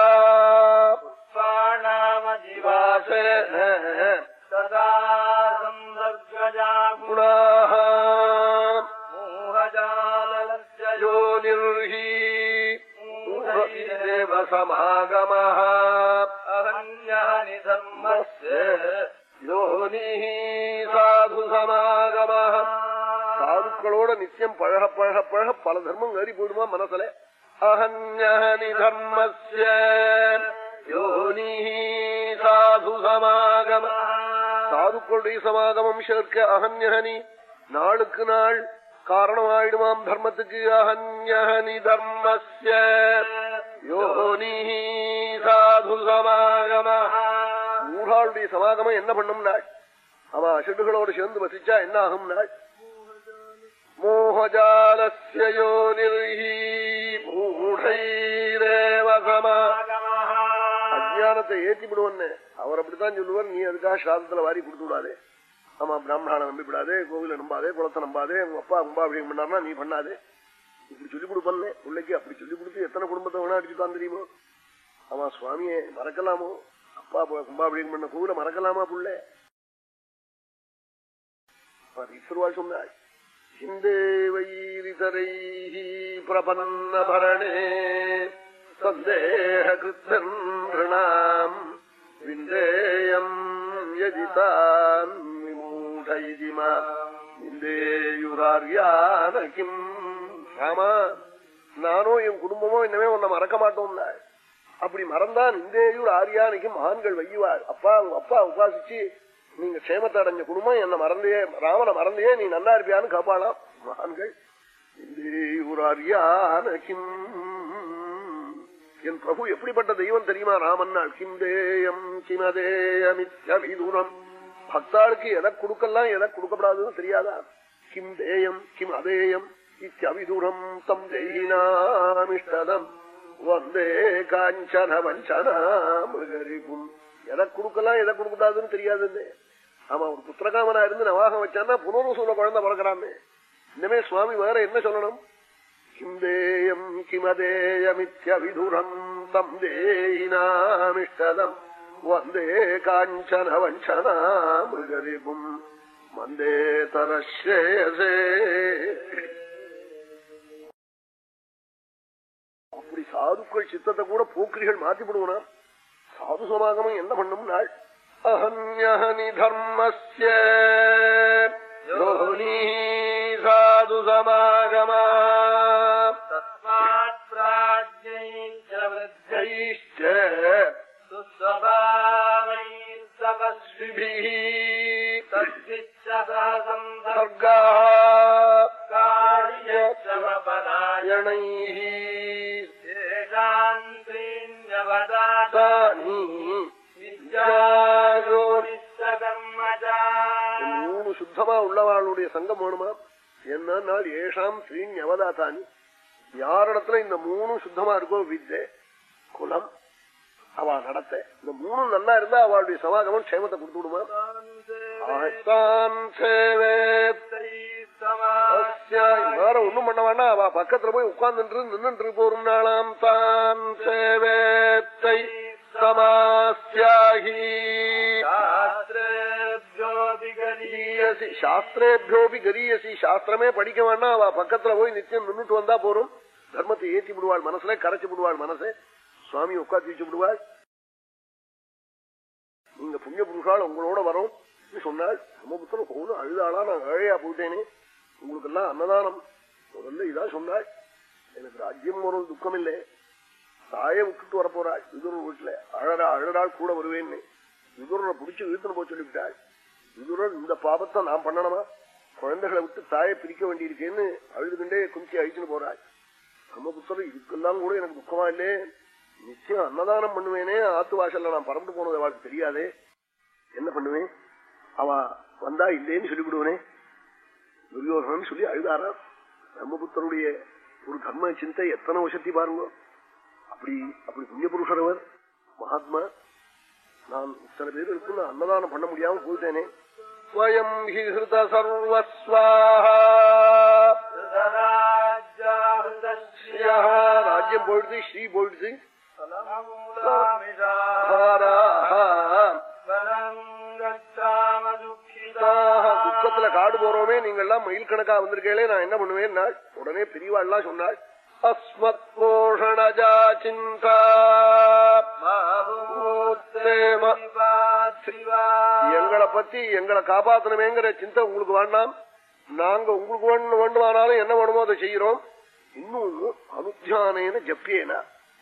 யோனிர்ஹி சமாகமः சாது நித்தியம் பழக பழக பழக பல தர்மம் ஏறி போயிடுமா மனசுல? அஹன்யஹனி தர்மஸ்ய யோனி சாது சமாகம சாதுக்களுடைய சமாகமம் சேர்க்க அகன்யஹனி நாளுக்கு நாள் காரணமாயிடுமாம் தர்மத்துக்கு. அகன்யஹனி தர்மஸ்ய யோனி சாது சமாகம ஊராளுடைய சமாகமம் என்ன பண்ணும் நாள் அவ அஷடுகளோடு சேர்ந்து வசிச்சா என்ன ஆகும் நாள் மோகஜாலஸ்ய யோனிர்ஹி மூடைரேவ அஜானத்தை ஏற்றி விடுவன்னு அவர் அப்படித்தான் சொல்லுவார். நீ அதுக்காக சாதத்துல வாரி கொடுத்து விடாதே ஆமா பிராமணனை நம்பி விடாதே கோவில நம்பாதே குளத்தை நம்பாதே உங்க அப்பா கும்பாபிஷேகம் பண்ணார்னா நீ பண்ணாதே. இப்படி சொல்லி கொடுப்பண்ணே பிள்ளைக்கு அப்படி சொல்லி கொடுத்து எத்தனை குடும்பத்தை வேணா அடிச்சுதான் தெரியுமோ? ஆமா சுவாமியை மறக்கலாமோ? அப்பா கும்பாபிஷேகம் பண்ண கோவில மறக்கலாமா புள்ள? ஈஸ்வர்வாள் சொன்னாள் ஹிந்தேவைரிதரை பிரபன்ன பரணே சந்தேக கிருத்தம் விந்தேயம் யதிதான் விமூடைதிமா இந்தேயுரார்யான கிம் ராமா நானோ என் குடும்பமோ இன்னமே ஒன்னை மறக்க மாட்டோம்னா. அப்படி மறந்தான் இந்தேயூர் ஆரியானைக்கு மகான்கள் வையுவார். அப்பா அப்பா உபாசிச்சு நீங்க க்ஷேமத்தை அடைஞ்ச குடும்பம் என்ன மறந்தையே ராமனை மறந்தையே நீ நல்லா இருப்பியான்னு காப்பாளாம் மகான்கள் இந்தேயூர் என் பிரபு எப்படிப்பட்ட தெய்வம் தெரியுமா? ராமன்னாள் கிம் தேயம் கிமதேயமித்யவிதுரம் பக்தாளுக்கு எதை கொடுக்கலாம் எதை கொடுக்கப்படாதுன்னு தெரியாதா? கிம் தேயம் கிம் அதேயம் இத்தியவிதுரம் தம் ஜெயினாமிஷ்டதம் வந்தே காஞ்சன வஞ்சனாமிருகரிபும் எதை கொடுக்கலாம் எதை கொடுக்கூடாதுன்னு தெரியாதுன்னு. ஆமா ஒரு புத்திரகாமனா இருந்து நவாகம் வச்சான்னா புனர்வசூல குழந்தை பழக்கிறாமே இனிமே சுவாமி வேற என்ன சொல்லணும்? கிம்தேயம் கிமதேயமித்யவிதுரம் தம் தேயினாமிஷ்டதம் வந்தே காஞ்சன வஞ்சனாமிருகரிபும் வந்தே தரஸ்ரேயசே அப்படி சாதுக்கள் சித்தத்தை கூட போக்கிரிகள் மாத்திவிடுவனா சாது சமாகமம் என்ன பண்ணும் நாள் அஹன்யஹனி தர்மஸ்ய யோனி சாது சமாகமா மூணு சுத்தமா உள்ளவாளுடைய சங்கம் வேணுமா? என்ன நாள் ஏஷாம் ஸ்ரீன் அவதாத்தானி யாரிடத்துல இந்த மூணும் சுத்தமா இருக்கோ வித்தை குலம் அவ நடத்த. இந்த மூணும் நல்லா இருந்தா அவளுடைய சமாகமம் க்ஷேமத்தை கொடுத்து விடுமா? வேற ஒண்ணும் பண்ண வேண்டாம். அவ பக்கத்துல போய் உட்கார்ந்துட்டு நின்றுட்டு போரும் நாளாம் தான் சேவேத்தை சமாஸ்யாகி சாஸ்திரேபியோபி கரியசி சாஸ்திரமே படிக்க வேண்டாம். அவ பக்கத்துல போய் நிச்சயம் நின்றுட்டு வந்தா போறோம் தர்மத்தை ஏற்றி விடுவாள் மனசுல கரைச்சு விடுவாள் மனசை. சுவாமி உட்காந்து வச்சு விடுவாள். நீங்க புண்ணிய புருஷால் உங்களோட வரோம். சொன்னாள் நம்ம புத்தரம் போகணும் அழுதாளா? நான் ஏழையா போயிட்டேனே. உங்களுக்கு எல்லாம் அன்னதானம். முதல்ல இதான் சொன்னாள். எனக்கு ராஜ்யம் ஒரு துக்கம் இல்லை தாயை விட்டுட்டு வர போறாள் விதுரர் வீட்டுல. அழறா அழறாள் கூட வருவேன்னு. விதுரரை பிடிச்சு இழுத்துன்னு போய் சொல்லிவிட்டாள். விதுரர் இந்த பாபத்தை நான் பண்ணணுமா? குழந்தைகளை விட்டு தாயை பிரிக்க வேண்டியிருக்கேன்னு அழுதுகிண்டே குஞ்சு அழிச்சுன்னு போறாள். நம்ம புத்தர் இதுக்கெல்லாம் கூட எனக்கு துக்கமா இல்லே. நிச்சயம் அன்னதானம் பண்ணுவேனே ஆத்து வாசல்ல நான் பறந்து போனது அவளுக்கு தெரியாதே. என்ன பண்ணுவேன்? அவ வந்தா இல்லேன்னு சொல்லிவிடுவனே. துரியோதனன் சொல்லி அழுதாரா பிரம்மபுத்தருடைய ஒரு தர்ம சிந்தை எத்தனை வருஷத்தி பாருங்க. அப்படி அப்படி புண்ணிய புருஷர் அவர் மகாத்மா நான் இத்தனை பேர் இருக்கு நான் அன்னதானம் பண்ண முடியாம போயிட்டேனே. ஸ்வயம் ஹி ஹிருத சர்வஸ்வா ராஜ்யம் போயிடுது ஸ்ரீ போயிடுது துக்கத்துல காடு போறோமே நீங்க எல்லாம் மயில் கணக்கா வந்திருக்கே நான் என்ன பண்ணுவேன் உடனே பெரியவாள்லாம் சொன்னாள் போஷணஜா சிந்தா எங்களை பத்தி எங்களை காப்பாத்தணுமேங்கிற சிந்தை உங்களுக்கு வேண்டாம். நாங்க உங்களுக்கு வேண்டுமானாலும் என்ன வேணுமோ அதை செய்யறோம். இன்னொன்னு அனுத்தியானேன ஜப்பியேனா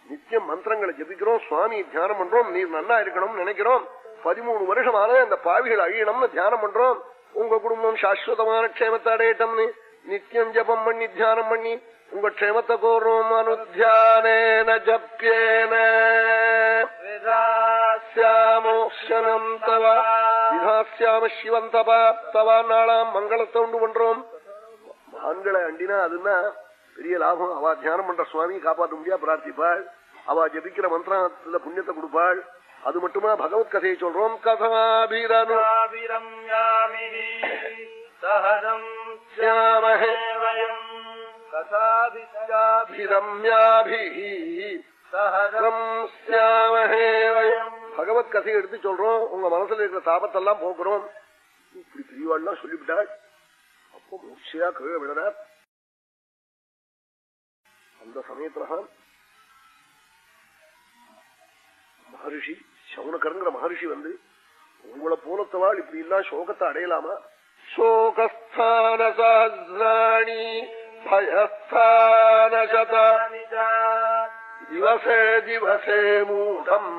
நித்தியம் மந்திரங்களை ஜபிக்கிறோம் சுவாமி தியானம் பண்றோம் நீர் நல்லா இருக்கணும்னு நினைக்கிறோம். பதிமூணு வருஷமான அந்த பாவிகள் அழியணும்னு தியானம் பண்றோம். உங்க குடும்பம் சாஸ்வதமான க்ஷேமத்தை அடையட்டம்னு நித்தியம் ஜபம் பண்ணி தியானம் பண்ணி உங்க க்ஷேமத்தை கோரும் அனுத்தியானேன ஜப்பியேன விதாசியாமோஷனம் தவ. விதாசியாம சிவன் தபா. தவா நாளாம் மங்களத்தை உண்டு பண்றோம். மகான்களை அண்டினா அதுன்னா பெரிய லாபம். அவ தியானம் பண்ற சுவாமி காப்பாற்ற முடியா? பிரார்த்திப்பாள். அவ ஜபிக்கிற மந்திரத்துல புண்ணியத்தை கொடுப்பாள். அது மட்டுமா? பகவத் கதையை சொல்றோம். கதாபிரனு. சஹரம் பகவத் கதையை எடுத்து சொல்றோம். உங்க மனசுல இருக்கிற தாபத்தெல்லாம் போக்குறோம். இப்படி பிரிவாள்லாம் சொல்லிவிட்டாள். அப்போ மூர்ச்சையா கீழே விழறார். அந்த சமயத்துலதான் மகரிஷி சவுனகருங்கிற மகரிஷி வந்து உங்களை போலத்தவாள் இப்படி எல்லாம் சோகத்தை அடையலாமா? சோகஸ்தான சஹசிராணி திவசே திவசே மூடம்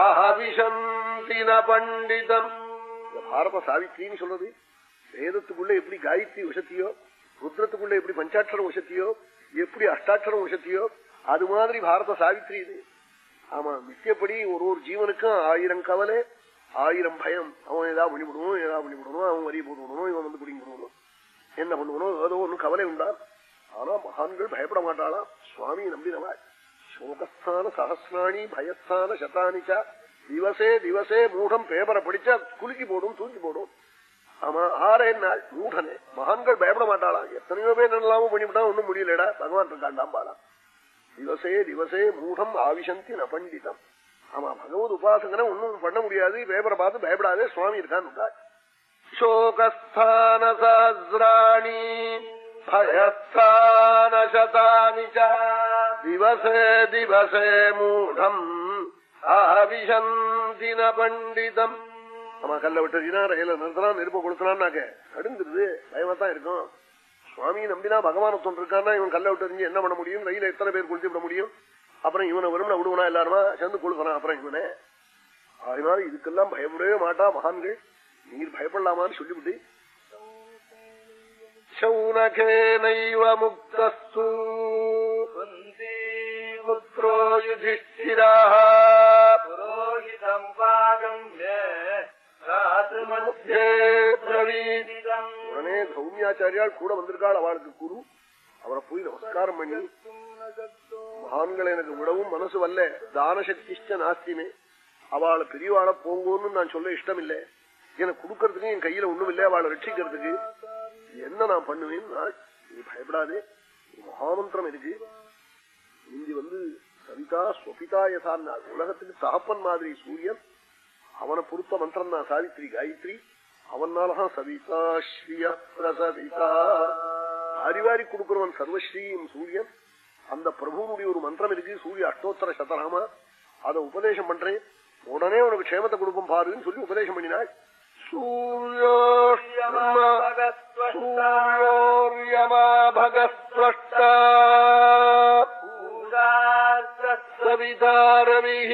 அஹவிஷந்தின பண்டிதம் இந்த பாரத சாவித்ரின்னு சொல்றது வேதத்துக்குள்ள எப்படி காயத்ரி உஷத்தியோ ருத்ரத்துக்குள்ள எப்படி பஞ்சாட்சரம் உஷத்தியோ எப்படி அஷ்டாட்சரம் உஷத்தியோ அது மாதிரி பாரத சாவித்ரி இது. ஆமா நித்தியப்படி ஒரு ஒரு ஜீவனுக்கும் ஆயிரம் கவலை ஆயிரம் பயம். அவன் ஏதாவது பண்ணிவிடுவோம் ஏதாவது பண்ணிவிடணும் அவன் வரி போட்டுவிடணும் இவன் வந்து குடிங்க போடணும் என்ன பண்ணுவனோ ஏதோ ஒன்னும் கவலை உண்டான் ஆனா மகான்கள் பயப்பட மாட்டாளாம் சுவாமி நம்பினவாள் சோகஸ்தான சகசிராணி பயஸ்தான சதானிச்சா திவசே திவசே மூடம் பேப்பரை படிச்சா குலுக்கி போடும் தூக்கி போடும். ஆமா ஆறே நாள் மூடனே. மகான்கள் பயப்பட மாட்டாளா? எத்தனையோ பேர் நல்லாம பண்ணிவிட்டா ஒண்ணும் முடியலடா. பகவான் இருக்காண்டாம் பாடா திவசே திவசே மூடம் ஆவிசந்தி ந பண்டிதம். ஆமா பகவத் உபாசகனை ஒன்னும் பண்ண முடியாது. பேப்பரை பார்த்து பயப்படாதே சுவாமி இருக்கான்னு சோகஸ்தான சஹசிராணி பயஸ்தான சதானி திவசே திவசே மூடம் ஆவிசந்தி ந பண்டிதம். ஆமா கல்ல விட்டுறீனா ரயில நிறுத்தலாம் நெருப்ப கொடுத்தலாம்னாக்க கடுங்குது பயமா தான் இருக்கும். சுவாமியை நம்பினா பகவான் ஒருத்தன் இருக்கான்னா இவன் கல்ல விட்டு என்ன பண்ண முடியும்? ரயில எத்தனை பேர் கொளுத்தி விட முடியும்? அப்புறம் இவனை விரும்பின விடுவனா எல்லாருமா? சேர்ந்து கொழுக்கிறான் அப்புறம் இவனை. அதனால இதுக்கெல்லாம் பயப்படவே மாட்டா மகான்கள். நீர் பயப்படலாமான்னு சொல்லிவிட்டு சௌனகேனைவ முக்தஸ்து. புத்திரோ யுதிஷ்டிரா மத்தியே பிரவீதிதம். உடனே சௌமியாச்சாரியால் கூட வந்திருக்காள் அவளுக்கு குரு. அவரை போய் நமஸ்காரம் பண்ணி மகான்களை எனக்கு விடவும் மனசு வல்ல தான சக்திஷ்ட நாஸ்திமே அவளை பெரியவாளை போங்கோன்னு நான் சொல்ல இஷ்டம் இல்லை எனக்கு கொடுக்கறதுக்கு என் கையில ஒண்ணும் இல்லையா? அவளை ரட்சிக்கிறதுக்கு. என்ன நான் பண்ணுவேன் நீ பயப்படாதே. மகாமந்திரம் இருக்கு. முந்தி வந்து சவிதா ஸ்வபிதா யசான்னா உலகத்துக்கு தகப்பன் மாதிரி சூரியன். அவனை பொறுத்த மந்திரம் தான் சாவித்ரி காயத்ரி. அவனாலதான் சவிதா ஸ்ரீய பிரசவிதா அறிவாரி கொடுக்கிறவன் சர்வஸ்ரீயும் சூரியன். அந்த பிரபுனுடைய ஒரு மந்திரம் இருக்கு சூரிய அஷ்டோத்தர சதராமா. அதை உபதேசம் பண்றேன். உடனே உனக்கு க்ஷேமத்தை கொடுப்போம் பாருன்னு சொல்லி உபதேசம் பண்ணினாள். சூரியோர்யமா பகஸ்பிரஷ்டா சவிதாரவிः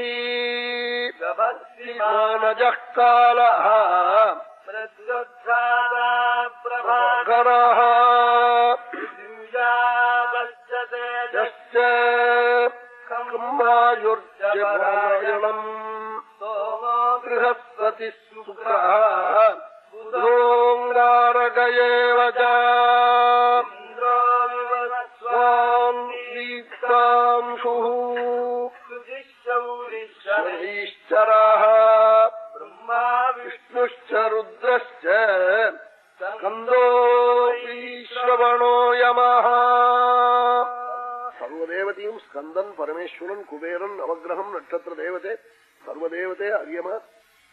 மானஜக்காலः பிரபாகரः யश्च கம்மாயுர்ஜபாயணம் बृहस्पति शुक्रः ोङ्गारकयेव स्वांशुः ईश्वरः ब्रह्मा विष्णुश्च रुद्रश्च स्कन्दो ईश्ववणो यमः சர்வதேவதையும் ஸ்கந்தன் பரமேஸ்வரன் குபேரன் நவகிரகம் நட்சத்திர தேவதை சர்வதேவதே அரியமா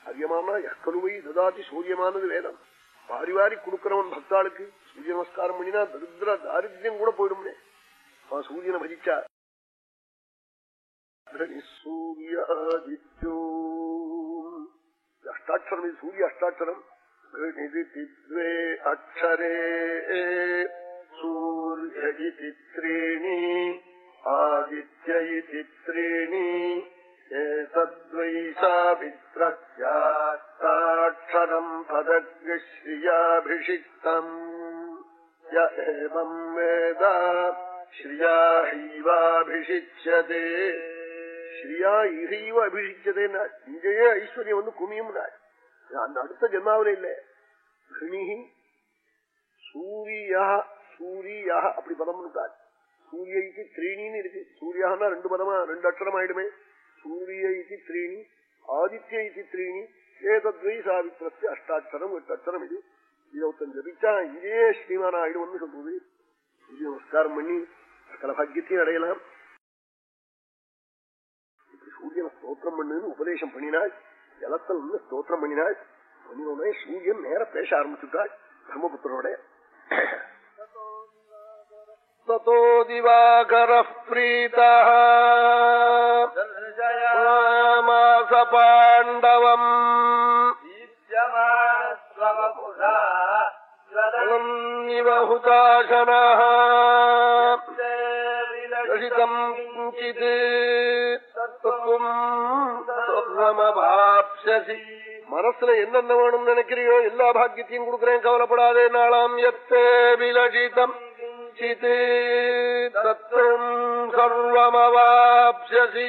காரியமானா எக்கனுமை ததாதி சூரியமானது வேதம் வாரி வாரி கொடுக்கிறவன் பக்தாளுக்கு சூரிய நமஸ்காரம் பண்ணினா தரித்திர தாரித்யம் கூட போயிடும்னே அவன் சூரியனை மதிச்சா சூரியாதித்யோ அஷ்டாட்சரம் இது சூரிய அஷ்டாட்சரம் அக்ஷரே சூரிய தித்ரேணி ஆதித்ய इति त्रीणि एतद्वै सावित्रस्याक्षरम् पदग्श्रियाभिषिक्तम् य एवम् वेद श्रिया हैवाभिषिच्यते ஸ்ரீயா இகைவ அபிஷிச்சதேன்னா இங்கேயே ஐஸ்வர்யம் வந்து குமியும் அந்த அடுத்த ஜென்மாவில இல்ல கிணிகி சூரியா சூரியா அப்படி பதம் இருக்காது சூரியக்கு த்ரீணின்னு இருக்கு சூரியான்னா ரெண்டு பதமா ரெண்டு அக்ஷரம் ஆயிடுமே சூரியக்கு த்ரீணி ஆதித்ய இது த்ரீணி ஏதத்வை சாவித்திரஸ்து அஷ்டாட்சரம் எட்டு அக்ஷரம் இது இருபத்தஞ்சு ஜபிச்சா இதே ஸ்ரீமான ஆயிடும்னு சொல்றது இது நமஸ்காரம் பண்ணி சகல பாக்கியத்தையும் அடையலாம் சூரியனை ஸ்தோத்திரம் பண்ணுன்னு உபதேசம் பண்ணினாள் ஜலத்தில் வந்து ஸ்தோத்திரம் பண்ணினாள் பண்ணினோடனே சூரியன் நேர பேச ஆரம்பிச்சுட்டாள் பிரம்மபுத்திரோட ततो दिवाकरः प्रीतः मास पाण्डवम् इव हुताशनः रसितम् किञ्चित् तत्त्वम् स्वर्णमभाप्स्यसि மனசுல என்னென்ன வேணும் நினைக்கிறியோ எல்லா பாக்கியத்தையும் கொடுக்குறேன் கவலைப்படாதே நாளாம் எத்தே விலஜிதம் சித் தத்துவம் சர்வமவாப்சி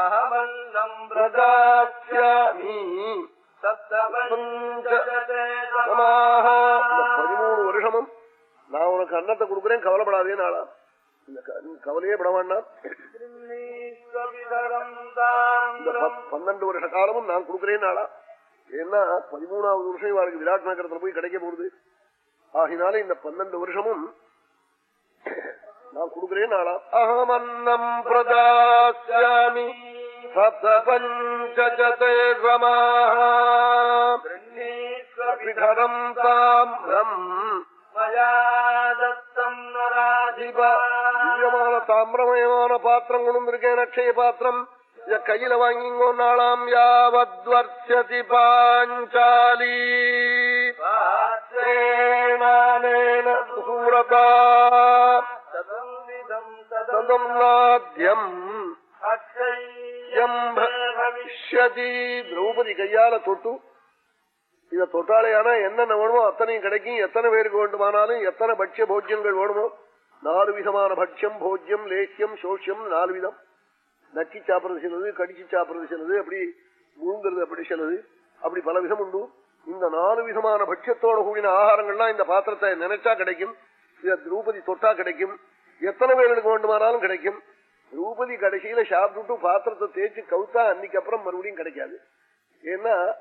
அகமல்லம் பிரதாஸ்யாமி பதிமூணு வருஷமும் நான் உனக்கு அன்னத்தை கொடுக்குறேன் கவலைப்படாதே நாளா இந்த கவலையே படவான்னா பன்னெண்டு வருஷ காலமும் நான் கொடுக்குறேன் நாளா ஏன்னா பதிமூணாவது வருஷம் இவருக்கு விராட் நகரத்துல போய் கிடைக்க போகுது ஆகினால இந்த பன்னெண்டு வருஷமும் நான் கொடுக்குறேன் நாளா? அகமன்னம் பிரதாஸ்யாமி சப்தபஞ்சதே ரமாஹரம் தாம்ரம் திவ்யமான தாமிரமயமான பாத்திரம் கொண்டு இருக்கேன் அக்ஷய பாத்திரம். கையில வாங்கிங்கோ நாளாம் யாவத்வர்த்தி பாஞ்சாலி. சூரதா ததம் நாத்தியம் பவிஷ்யதி திரௌபதி கையால தொட்டு இத தொட்டாலேயானா என்னென்ன வேணுமோ அத்தனையும் கிடைக்கும். எத்தனை பேருக்கு வேண்டுமானாலும் எத்தனை பட்சிய போஜ்யங்கள் வேணுமோ நாலு விதமான பட்சியம் போஜ்யம் லேசியம் சோஷியம் நாலு விதம். நக்கி சாப்பிடுறது சிலது கடிச்சு சாப்பிடுறது சிலது அப்படி முழுங்கிறது அப்படி சிலது. அப்படி பல விதம் உண்டு. இந்த நாலு விதமான பட்சத்தோட கூடின ஆகாரங்கள்லாம் இந்த பாத்திரத்தை நினைச்சா கிடைக்கும். திரௌபதி தொட்டா கிடைக்கும். எத்தனை பேர்களுக்கு வேண்டுமானாலும் கிடைக்கும். திரௌபதி கடைசியில சாப்பிட்டுட்டு பாத்திரத்தை தேய்ச்சி கவுத்தா அன்னைக்கு அப்புறம் மறுபடியும் கிடைக்காது. ஏன்னா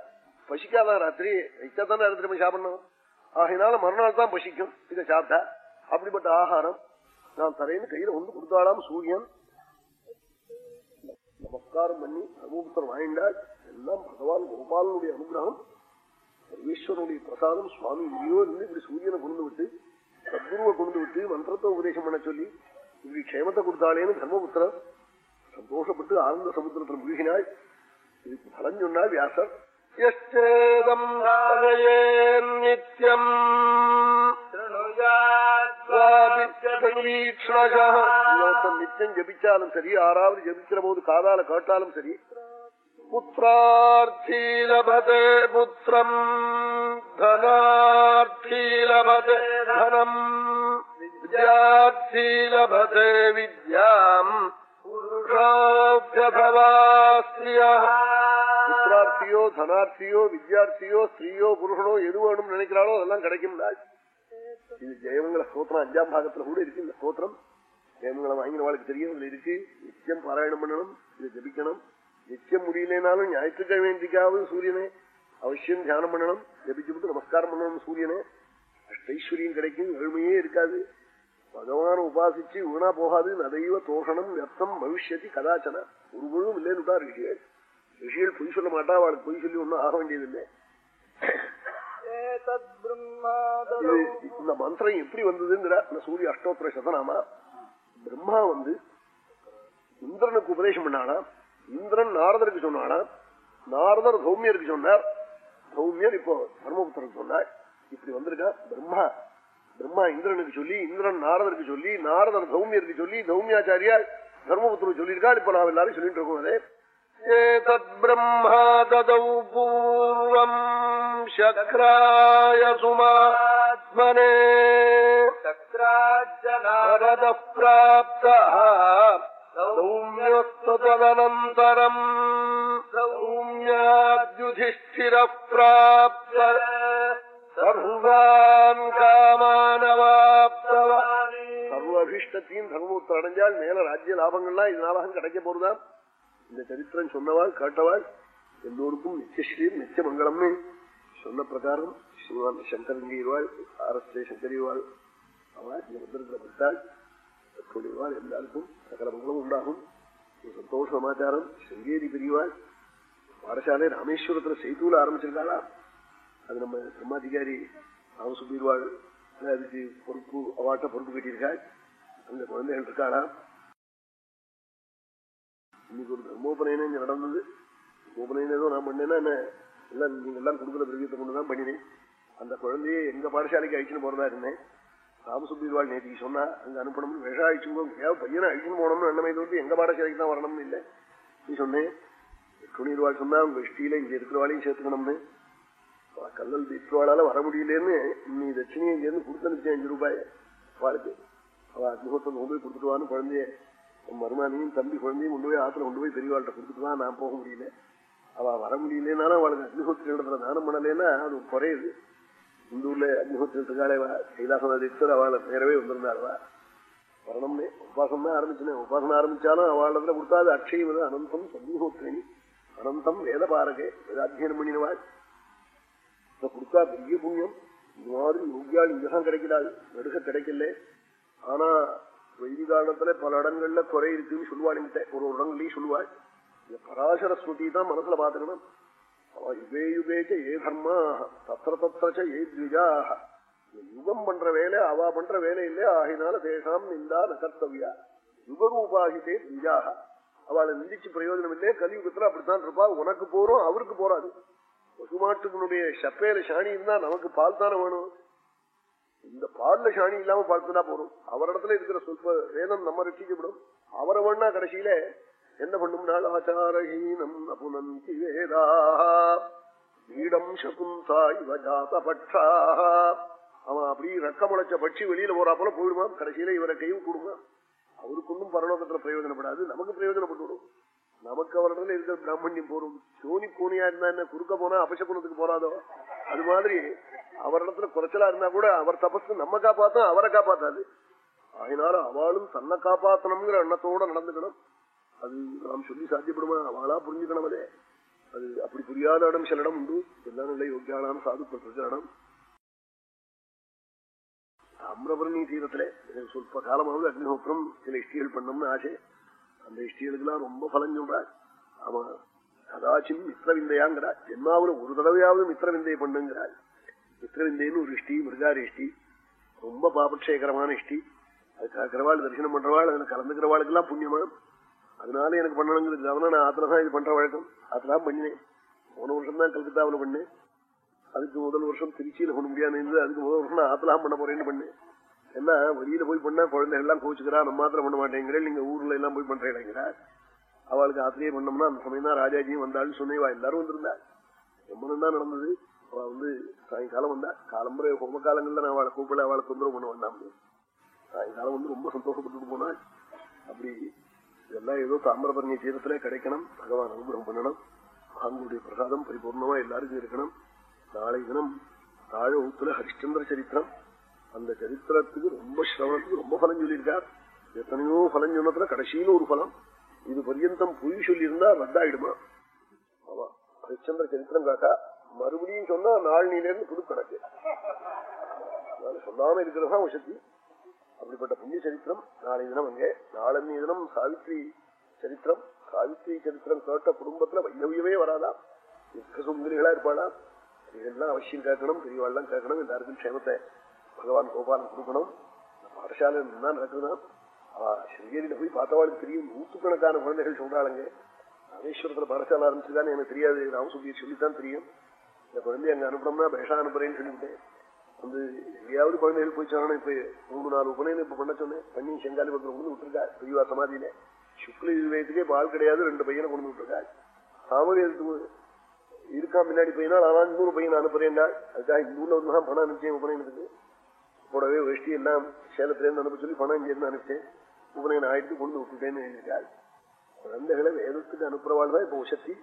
பசிக்காதான் ராத்திரி? வைத்தாத்தானே ராத்திரி சாப்பிடணும். ஆகினால மறுநாள் தான் பசிக்கும். இதை சாப்பிட்டா. அப்படிப்பட்ட ஆகாரம் நான் தரேன்னு கையில ஒன்று கொடுத்தாலாம் சூரியன். நமஸ்காரம் பண்ணி பிரம்மபுத்தர் வாங்கிண்டா எல்லாம் பகவான் கோபாலனுடைய அனுகிரகம். சர்வேஸ்வரனுடைய பிரசாதம் சுவாமி இங்கேயோ இருந்து இப்படி சூரியனை கொண்டு விட்டு சத்குருவை கொண்டு விட்டு மந்திரத்தை உபதேசம் பண்ண சொல்லி இப்படி க்ஷேமத்தை கொடுத்தாளேன்னு தர்மபுத்திரர் சந்தோஷப்பட்டு ஆனந்த சமுத்திரத்தில் முழுகினாள் இதுக்கு பலன் சொன்னாள் வியாசர். யச்சேதம் நித்யம். நித்தியம் ஜபிச்சாலும் சரி ஆறாவது ஜபிக்கிற போது காதால கேட்டாலும் சரி புத்திரார்த்தி லபதே புத்திரம் தனார்த்தி லபதே தனம் வித்யார்த்தி லபதே வித்யாம் புத்திரார்த்தியோ தனார்த்தியோ வித்யார்த்தியோ ஸ்திரீயோ புருஷனோ எது வேணும் நினைக்கிறாளோ அதெல்லாம் கிடைக்கும். இது ஜெயமங்கல ஸ்தோத்திரம் அஞ்சாம் பாகத்துல கூட இருக்கு இந்த ஸ்தோத்திரம். ஜெயமங்கலம் வாங்கின வாழ்க்கை தெரியும் இதுல இருக்கு. நிச்சயம் பாராயணம் பண்ணணும் இதை ஜபிக்கணும். நித்தியம் முடியலனாலும் ஞாயிற்றுக்கிழமை வேண்டிக்காவது சூரியனே அவசியம் தியானம் பண்ணணும் ஜபிச்சுட்டு நமஸ்காரம் பண்ணணும் சூரியனே அஷ்டைஸ்வரியம் கிடைக்கும் ஏழ்மையே இருக்காது பகவான உபாசிச்சு வீணா போகாது நதைவ தோஷணம் வியர்த்தம் பவிஷ்யத்தி கதாச்சன ஒரு பொழுதும் இல்லைன்னு ரிஷிகள் ரிஷிகள் பொய் சொல்ல மாட்டா அவளுக்கு பொய் சொல்லி ஒன்னும் ஆக வேண்டியதில்லை இந்த மந்திரம் எப்படி வந்ததுங்கிற இந்த சூரிய அஷ்டோத்திர சதனாமா பிரம்மா வந்து இந்திரனுக்கு உபதேசம் பண்ணானா இந்திரன் நாரதருக்கு சொன்னானா? நாரதர் சௌமியருக்கு சொன்னார். சௌமியர் இப்போ தர்மபுத்திரன் சொன்னார். இப்படி வந்திருக்கா? பிரம்மா. பிரம்மா இந்திரனுக்கு சொல்லி இந்திரன் நாரதருக்கு சொல்லி நாரதர் சௌமியருக்கு சொல்லி சௌமியாச்சாரியார் தர்மபுத்திரன் சொல்லியிருக்காள் இப்ப நான் எல்லாரும் சொல்லிட்டு இருக்கோம் அதே. சக்ராய சுமாத்மனே. சக்ராஜ நாரத तदनन्तरम् सौम्याद्युधिष्ठिरः प्राप्त सर्वान् कामानवाप्तवान् சர்வ அபிஷ்டத்தையும் தர்மபுத்திரம் அடைஞ்சால் மேல ராஜ்ய லாபங்கள்லாம் இதனால கிடைக்க போறதாம் இந்த சரித்திரம் சொன்னவாள் கேட்டவாள் எல்லோருக்கும் நிச்சயஸ்ரீர் நிச்சய மங்களம்னு சொன்ன பிரகாரம் ஸ்ரீவான் சங்கரங்கிருவாள் ஆர் எஸ் சங்கரிவாள் அவள் இந்த மந்திரத்தில் பட்டாள் சொல்லிடுவாள் எல்லாருக்கும் சகல மங்களம் உண்டாகும் ஒரு சந்தோஷ சமாச்சாரம் சிங்கேரி பெரியவாள் பாடசாலை ராமேஸ்வரத்துல செய்தூல ஆரம்பிச்சிருக்காளா அது நம்ம பிரம்மாதிகாரி ராமசுபீர்வாள் அதுக்கு பொறுப்பு அவாட்ட பொறுப்பு கட்டியிருக்காள் அந்த குழந்தைகள் இருக்காளா? இன்னைக்கு ஒரு தர்மோபநயனம் இங்க நடந்தது. உபநயனம் ஏதோ நான் பண்ணேன்னா என்ன? எல்லாம் நீங்க எல்லாம் கொடுக்குற திரவியத்தை கொண்டுதான் பண்ணினேன். அந்த குழந்தைய எங்க பாடசாலைக்கு அழிச்சுன்னு போறதா இருந்தேன். ராமசுப்பீர்வாள் நேற்றுக்கு சொன்னா அங்க அனுப்பணும் விஷம் அழிச்சுங்க ஏதாவது பையனை அழிச்சுன்னு போனோம்னு எண்ணமே தோட்டி எங்க பாடசாலைக்கு தான் வரணும்னு இல்லை? நீ சொன்னேன் துணிர்வாள் சொன்னா உங்க இஷ்டியில இங்க இருக்கிறவாளையும் சேர்த்துக்கணும்னு. கல்லல் தீர்த்துவாளால வர முடியலன்னு நீ தட்சிணியை இங்கேருந்து கொடுத்து அனுப்பிச்சேன் அஞ்சு ரூபாய். அவளுக்கு அவ அக்னிஹோத்திரம் கொண்டு போய் கொடுத்துட்டுவான்னு குழந்தைய உன் மருமானியும் தம்பி குழந்தையும் கொண்டு போய் ஆத்துல கொண்டு போய் பெரியவாள்கிட்ட கொடுத்துட்டு தான் நான் போக முடியல. அவ வர முடியலனாலும் அவளுக்கு அக்னிஹோத்திரத்துல தானம் பண்ணலைன்னா அது குறையுது. இந்த ஊர்ல அக்னிஹோத்திரத்துக்காலே கைலாசநாதீஸ்வர் தீர்த்தர் அவளை நேரவே வந்திருந்தாள்வா வரணும்னே உபாசம் தான் ஆரம்பிச்சுனேன் உபாசனம் ஆரம்பிச்சாலும் அவளிடத்துல கொடுத்தாது அக்ஷயம் அனந்தம் சந்திஹோத்திரணி அனந்தம் வேத பாரகே வேதாத்தியனம் பண்ணினவாள் இதை கொடுத்தா பெரிய புண்ணியம் இது மாதிரி யோகியால் இங்கதான் கிடைக்கிறாள் நெடுக கிடைக்கல ஆனா வைதிகாலத்துல பல இடங்கள்ல குறை இருக்குன்னு சொல்லுவாள் ஒரு ஒரு இடங்களையும் சொல்லுவாள் இந்த பராசர ஸ்ருதி தான் மனசுல பாத்துக்கணும் யுகே யுகேச்ச ஏ தர்மா தத்திர தத்திரச்ச ஏ த்விஜாக யுகம் பண்ற வேலை அவ பண்ற வேலை இல்லையா ஆகினால தேசாம் நிந்தா நகர்த்தவியா யுகரூபாகிதே த்விஜாக அவளை நிந்திச்சு பிரயோஜனம் இல்லையே கலியுகத்துல அப்படித்தான் இருப்பா உனக்கு போறோம் அவருக்கு போறாது. பசுமாட்டுக்குனுடைய சப்பையில சாணி இருந்தா நமக்கு பால் தானே வேணும்? இந்த பால்ல சாணி இல்லாம பார்த்துனா போறோம் அவரிடத்துல இருக்கிற சொல்ப வேதம் நம்ம ரசிக்கப்படும் அவரை வேணா கடைசியில என்ன பண்ணும்னால் ஆச்சாரஹீனம் அபுனந்தி வேதா. வீடம் சகுந்தா இவ ஜாத அவன் அப்படி ரக்க முளைச்ச பட்சி வெளியில போறாப்போல போயிடுமா? கடைசியில இவரை கையும் கொடுங்க அவருக்கு ஒன்றும் பரலோகத்துல பிரயோஜனப்படாது. நமக்கு பிரயோஜனப்பட்டுவிடும். நமக்கு அவரிடத்துல இருக்கிற பிராமணியம் போறோம் சோனி கோனியா இருந்தா என்ன? குறுக்க போனா அபசகுணத்துக்கு போறாதோ? அது மாதிரி அவரிடத்துல குறைச்சலா இருந்தா கூட அவர் தபஸ் நம்ம காப்பாத்தும் அவரை காப்பாத்தாது. அதனால அவளும் தன்னை காப்பாத்தணுங்கிற எண்ணத்தோட நடந்துக்கணும். அது நாம் சொல்லி சாத்தியப்படுமா? அவளா புரிஞ்சுக்கணும் அதே அது அப்படி புரியாத இடம் சில இடம் உண்டு. எல்லாம் நல்ல யோக்கியான சாதுக்கள் பிரச்சாரம். தாமிரபரணி தீரத்துல சொல்ப காலமாவது அக்னிஹோத்திரம் சில இஷ்டிகள் பண்ணோம்னு ஆசை. அந்த இஷ்டிகளுக்கெல்லாம் ரொம்ப பலன் சொல்றாள் ஆமா கதாச்சின் மித்திரவிந்தையாங்கிறாள் ஜென்மாவில் ஒரு தடவையாவது மித்திரவிந்தையை பண்ணுங்கிறாள் மித்திரவிந்தைன்னு ஒரு இஷ்டி மிருகாரி இஷ்டி. ரொம்ப பாபக்ஷேகரமான இஷ்டி. அது தரிசனம் பண்றவாள் அதுல கலந்துக்கிறவாளுக்கெல்லாம் புண்ணியமான அதனால எனக்கு பண்ணணுங்கிறது அவனா நான் ஆத்துலதான் இது பண்ற வழக்கம். அதெல்லாம் பண்ணினேன். போன வருஷம் தான் கல்கத்தாவில் பண்ணேன். அதுக்கு முதல் வருஷம் திருச்சியில பண்ண முடியாது அதுக்கு முதல் வருஷம் நான் ஆத்தலாம் பண்ண போறேன்னு பண்ணேன். என்ன வெளியில போய் பண்ணா குழந்தைகள்லாம் கோச்சுக்கிறா நம்ம மாத்திரம் பண்ண மாட்டேங்கிறேன் நீங்க ஊர்ல எல்லாம் போய் பண்றேங்கிறா அவளுக்கு ஆத்திரியே பண்ணோம்னா அந்த சமயம் தான் ராஜாஜியும் வந்தாள்னு சொன்னேவா எல்லாரும் வந்திருந்தா. ரொம்ப தான் நடந்தது. அவ வந்து சாயங்காலம் வந்தா. காலம்புரை ரொம்ப காலங்கள்ல நான் அவளை கூப்பிட அவளை தொந்தரவு பண்ண வேண்டாம். சாயங்காலம் வந்து ரொம்ப சந்தோஷப்பட்டுட்டு போனாள் அப்படி இதெல்லாம் ஏதோ தாமிரபரணி தீரத்துல கிடைக்கணும். பகவான் அனுகிரகம் பண்ணணும் மகான்களுடைய பிரசாதம் பரிபூர்ணமா எல்லாருக்கும் இருக்கணும். நாளை தினம் தாழ ஊத்துல ஹரிச்சந்திர சரித்திரம். அந்த சரித்திரத்துக்கு ரொம்ப சிரவணத்துக்கு ரொம்ப பலம் சொல்லியிருக்கார். எத்தனையோ பலன் சொன்னதுல கடைசியில ஒரு பலம் இது பர்யந்தம் பொய் சொல்லியிருந்தா ரத்தாயிடுமா? ஆமா. ஹரிச்சந்திர சரித்திரம் காக்கா மறுபடியும் சொன்னா நாள் நீலேருந்து புது கணக்கு. சொல்லாம இருக்கிறதா சக்தி அப்படிப்பட்ட புண்ணிய சரித்திரம் நாளை தினம் அங்கே நாளன்னி தினம் சாவித்ரி சரித்திரம் சாவித்ரி சரித்திரம் கேட்ட குடும்பத்துல வையவியவே வராதா? மிக்க சுந்தரிகளா இருப்பாளா? இதெல்லாம் அவசியம் கேட்கணும் பெரியவாள்லாம் கேட்கணும் எல்லாருக்கும் க்ஷேமத்தை பகவான் கோபாலன் கொடுக்கணும். பாடசாலை நின்னா நடக்குதுதான் அவ சிங்கேரியில போய் பார்த்தவாளுக்கு தெரியும். நூற்றுக்கணக்கான குழந்தைகள் சொல்றாளுங்க. ராமேஸ்வரத்துல பாடசாலை ஆரம்பிச்சுதான் எனக்கு தெரியாது. ராமசுதியை சொல்லித்தான் தெரியும். இந்த குழந்தைய அங்க அனுப்பணும்னா பேஷா அனுப்புறேன்னு சொல்லிவிட்டேன். வந்து எங்கேயாவது குழந்தைகள் போய் சொல்லணும் இப்ப மூணு நாலு உபநயனம் இப்ப பண்ண சொன்னேன். பண்ணி செங்காலி பக்கம் கொண்டு விட்டுருக்கா. பெரியவா சமாதியில. சுக்ல யுகத்துக்கே பால் கிடையாது ரெண்டு பையனை கொண்டு விட்டுருக்கா. சாமவேதத்துக்கு இருக்கான் பின்னாடி பையனால் ஆனால் இன்னொரு பையன் அனுப்புறேன்டா. அதுக்காக இன்னொரு வந்து தான் பணம் அனுப்பிச்சேன் உபநயனத்துக்கு. கூடவே வெஷ்டி எல்லாம் சேலத்திலேருந்து அனுப்ப சொல்லி பணம் இங்கிருந்து அனுப்பிச்சேன். உபநயனம் ஆயிட்டு கொண்டு விட்டுட்டேன்னு இருக்காள். குழந்தைகளை வேதத்துக்கு அனுப்புறவாள் தான் இப்போ உசக்தி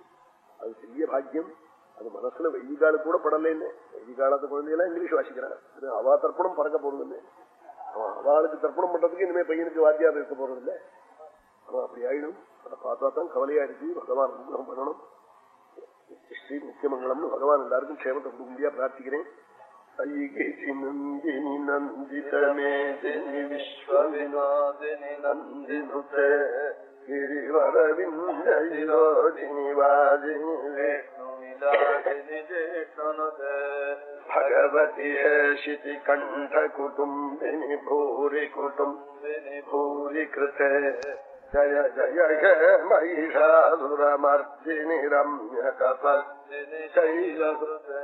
அது பெரிய பாக்கியம். அது மனசுல வெயில் வெய்ய கூட படலைன்னு வெயில் காலத்து குழந்தையெல்லாம் இங்கிலீஷ் வாசிக்கிறான் அது அவா தர்ப்பணம் பறக்க போறதில்லை அவன் அவளுக்கு தர்ப்பணம் பண்றதுக்கு இனிமே பையனுக்கு வாத்தியார் இருக்க போறதில்லை அவன் அப்படி ஆயிடும் அதை பார்த்தா தான் கவலையா இருக்கு பகவான் அனுகிரகம் பண்ணணும் ஸ்ரீ முக்கியமங்கலம்னு பகவான் எல்லாருக்கும் க்ஷேமத்தை கொடுக்க முடியா பிரார்த்திக்கிறேன் நந்தினி நந்திதமேதினி விஸ்வவினோதினி நந்தினுதே गिरिवरविन्दयोजिनि वाजिनि भगवति हेशिति कण्ठकुटुम्बिनि भूरि कुटुम्बिनि भूरि कृते जय जय हे महिषासुरमर्दिनि रम्यकपर्दिनि शैलकृते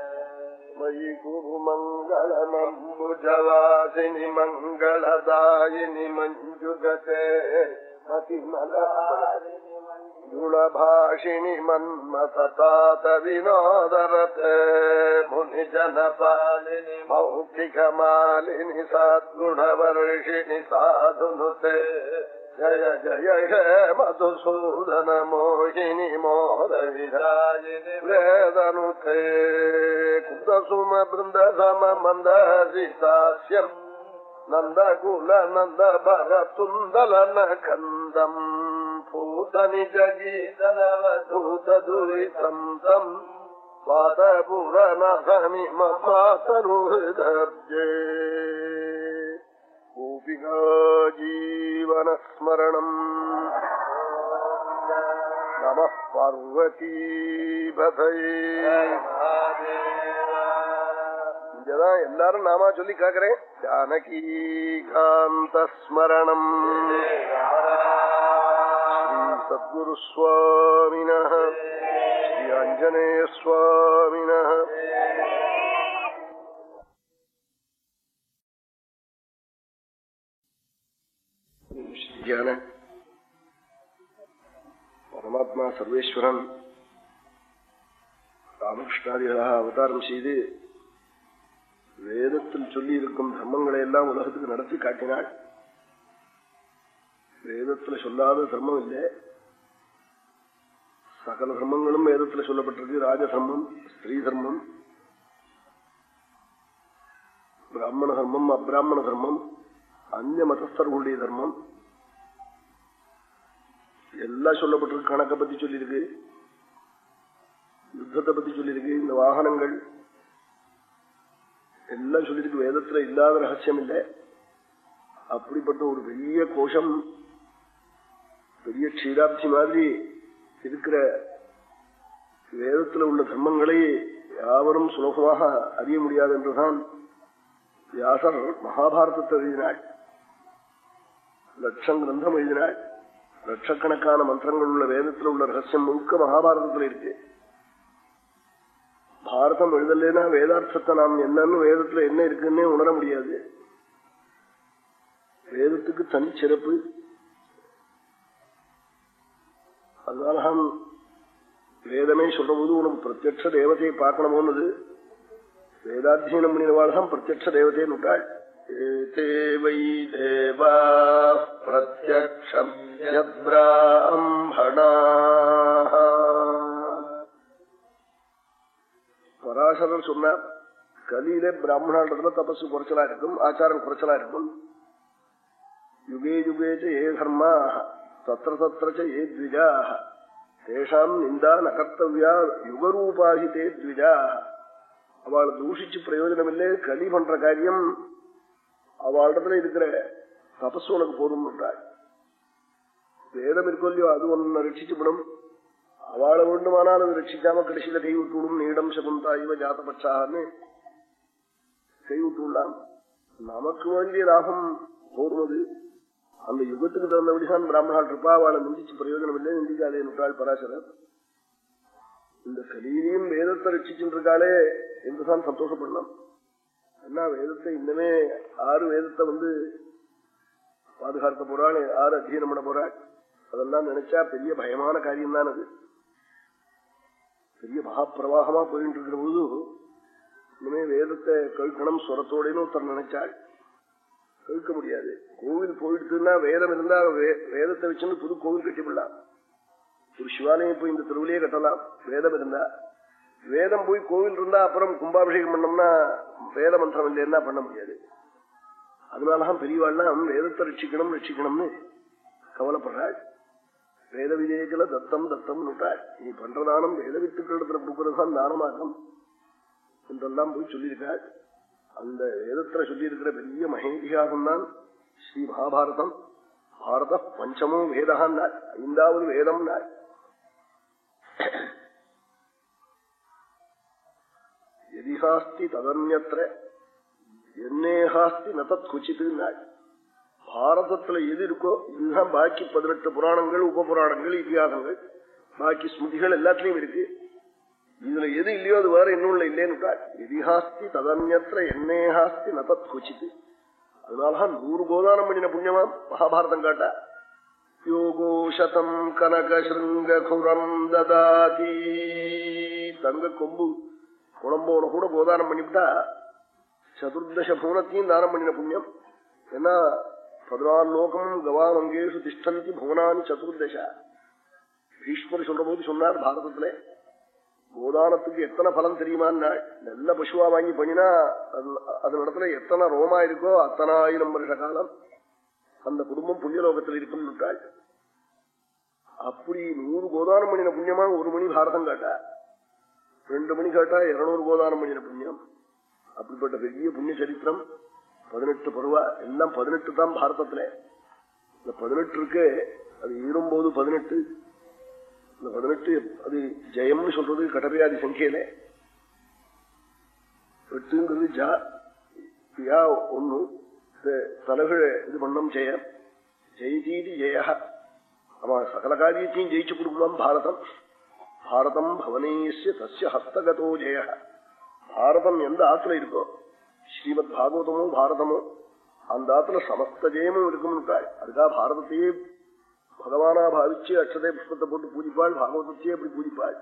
मयि कुरु मङ्गलमम्बुजवासिनि मङ्गलदायिनि मञ्जुगते யுளபாஷிணி மன்மதாத வினோதரத் முனிஜனபாலினி மௌக்திகமாலினி சாத்குணவர்ஷிணி சாதுனுத் ஜய ஜய ஹே மதுசூதன மோகினி மோதவிராஜினி வேதனுத் குந்தசும பிருந்தசம மந்தசிதாசியம் நந்தகுல நந்த பர சுந்தல நந்தம் பூதனி ஜகீதூததுரிதம் தம் பாதபுரநகமி மமாசனுதே கோபிகா ஜீவனஸ்மரணம் நம பார்வதீபதே அதான் எல்லாரும் நாமா சொல்லி கேக்குறேன். ஜானகி காந்த ஸ்மரணம். சத்குரு சுவாமின ஸ்ரீ ஆஞ்சநேய சுவாமின தியான பரமாத்மா சர்வேஸ்வரன். ராமகிருஷ்ணாதிகளாக அவதாரம் செய்து வேதத்தில் சொல்லி இருக்கும் தர்மங்களை எல்லாம் உலகத்துக்கு நடத்தி காட்டினாள். வேதத்துல சொல்லாத தர்மம் இல்லை. சகல தர்மங்களும் வேதத்துல சொல்லப்பட்டிருக்கு. ராஜ தர்மம் ஸ்திரீ தர்மம் பிராமண தர்மம் அப்பிராமண தர்மம் அந்நிய மதஸ்தர்களுடைய தர்மம். எல்லாம் சொல்லப்பட்டிருக்கு. கணக்கை பத்தி சொல்லியிருக்கு. யுத்தத்தை பத்தி சொல்லியிருக்கு. இந்த வாகனங்கள் எல்லாம் சொல்லிருக்கு வேதத்துல இல்லாத ரகசியம் இல்லை அப்படிப்பட்ட ஒரு பெரிய கோஷம் பெரிய க்ஷீராப்தி மாதிரி இருக்கிற வேதத்துல உள்ள தர்மங்களை யாவரும் சுலபமாக அறிய முடியாது என்றுதான் வியாசர் மகாபாரதத்தை எழுதினாள் லட்சம் கிரந்தம் எழுதினாள் லட்சக்கணக்கான மந்திரங்கள் உள்ள வேதத்தில் உள்ள ரகசியம் முழுக்க மகாபாரதத்தில் இருக்கு. பாரதம் எழுதலைன்னா வேதார்த்தத்தை நாம் என்னன்னு வேதத்துல என்ன இருக்குன்னே உணர முடியாது. வேதத்துக்கு தனி சிறப்பு. அதனால்தான் வேதமே சொல்ற போது உனக்கு பிரத்யட்ச தேவதையை பார்க்கணுமோன்னு வேதாத்தியனம் பண்ணினவாழ்தான் பிரத்யட்ச தேவத்தை நுட்டாள். ஏதே வை தேவா பிரத்யக்ஷம் பராசரன் பராசரர் சொன்னார் கலியில பிராமணாண்டத்துல தபசு குறைச்சலா இருக்கும் ஆச்சாரம் குறைச்சலா இருக்கும் யுகே யுகேச்ச ஏ தர்மா தத்திர தத்திரச்ச ஏ த்விஜா தேஷாம் நிந்தா நகர்த்தவியா யுகரூபாகிதே த்விஜா அவளை தூஷிச்சு பிரயோஜனம் இல்லை களி பண்ற காரியம் அவளிடத்துல இருக்கிற தபஸ் உனக்கு போதும் என்றாள் வேதம் இருக்கோ இல்லையோ அது ஒன்னு ரட்சிச்சுவிடும் அவளை வேண்டுமானால் ரட்சிக்காம கடைசியில கை விட்டுவிடும் நீடம் சகுந்தா இவ ஜாத்தபட்சான்னு கை விட்டுவிடலாம் நமக்கு வேண்டிய லாபம் போர்வது அந்த யுகத்துக்கு தகுந்தபடிதான் பிராமணால் இருப்பா அவளை நிந்திச்சு பிரயோஜனம் இல்லை நிந்திக்காதே நுட்டாள் பராசரர் இந்த கலியிலையும் வேதத்தை ரட்சிச்சுட்டு இருக்காளே என்றுதான் சந்தோஷப்படலாம் என்ன வேதத்தை இன்னமே ஆறு வேதத்தை வந்து பாதுகாக்க போறாள் ஆறு அத்தியனம் பண்ண போறாள் அதெல்லாம் நினைச்சா பெரிய பயமான காரியம் தான் அது பெரிய மகாப்பிரவாகமா போயிட்டு இருக்கிற போது இனிமே வேதத்தை கழுக்கணும் சுரத்தோடனு தன் நினைச்சாள் கழுக்க முடியாது. கோவில் போயிடுத்துன்னா வேதம் இருந்தா வேதத்தை வச்சுன்னு புது கோவில் கட்டிவிடலாம். ஒரு சிவாலயம் போய் இந்த திருவிழையே கட்டலாம். வேதம் இருந்தா. வேதம் போய் கோவில் இருந்தா அப்புறம் கும்பாபிஷேகம் பண்ணோம்னா வேத மந்திரம் இல்லைன்னா பண்ண முடியாது. அதனாலதான் பெரியவாள்லாம் வேதத்தை ரட்சிக்கணும் ரட்சிக்கணும்னு கவலைப்படுறாள். வேத விஜயத்துல தத்தம் தத்தம் நுட்டாள் நீ பண்ற தானம் வேத வித்துக்களிடத்துல கொடுக்கறதுதான் தானமாகும் என்றெல்லாம் போய் சொல்லியிருக்காள் அந்த வேதத்துல சொல்லியிருக்கிற பெரிய மகேதிகாசம் தான் ஸ்ரீ மகாபாரதம். பாரத பஞ்சமோ வேதான் ஐந்தாவது வேதம் நாள் எதிஹாஸ்தி ததன்யத்திர என்னேஹாஸ்தி நதத் குச்சித்து நாள் பாரதத்துல எது இருக்கோ இதுதான் பாக்கி பதினெட்டு புராணங்கள் உப புராணங்கள் இத்தியாசங்கள் பாக்கி ஸ்மிருதிகள் எல்லாத்திலையும் இருக்கு. இதுல எது இல்லையோ அது வேற இன்னொன்னு இல்லேன்னு எதிஹாஸ்தி ததன்யத்திர என்னேஹாஸ்தி நதத் குச்சித்து அதனாலதான் நூறு கோதானம் பண்ணின புண்ணியமாம் மகாபாரதம் காட்டா. யோகோஷதம் சதம் கனக சிருங்குரம் ததாதி. தங்க கொம்பு குழம்போட கூட கோதானம் பண்ணிவிட்டா சதுர்தச பூனத்தையும் தானம் பண்ணின புண்ணியம். ஏன்னா பதினாலு லோகம் கவாமங்கேஷு திஷ்டந்தி புவனானி சதுர்தச பீஷ்மர் சொல்ற போது சொன்னார் பாரதத்துல கோதானத்துக்கு எத்தனை பலம் தெரியுமான்னா நல்ல பசுவா வாங்கி பண்ணினா அது இடத்துல எத்தனை ரோமா இருக்கோ அத்தனை ஆயிரம் வருஷ காலம் அந்த குடும்பம் புண்ணியலோகத்தில் இருக்கும் விட்டாள். அப்படி நூறு கோதானம் பண்ணின புண்ணியமா ஒரு மணி பாரதம் காட்டா. ரெண்டு மணி காட்டா இருநூறு கோதானம் பண்ணின புண்ணியம். அப்படிப்பட்ட பெரிய புண்ணிய சரித்திரம் பதினெட்டு பருவா எல்லாம் பதினெட்டு தான் பாரதத்துல. இந்த பதினெட்டு இருக்கு அது ஈரும்போது பதினெட்டு. இந்த பதினெட்டு அது ஜெயம்னு சொல்றது கடபியாதி சங்கையில. எட்டுங்கிறது ஜா யா ஒண்ணு. தலைகளை இது பண்ணம் ஜெய. ஜெயதீதி ஜெயா அவன் சகல காரியத்தையும் ஜெயிச்சு கொடுக்கலாம் பாரதம். பாரதம் பவனேசிய தஸ்ய ஹஸ்தகதோ ஜெய பாரதம் எந்த ஆத்துல இருக்கோ ஸ்ரீமத் பாகவதமோ பாரதமோ அந்த ஆத்துல சமஸ்த ஜெயமும் இருக்கும்னு அதுக்காக பாரதத்தையே பகவானா பாவிச்சு அக்ஷதை புஷ்பத்தை போட்டு பூஜிப்பாள் பாகவதத்தையே அப்படி பூஜிப்பாள்.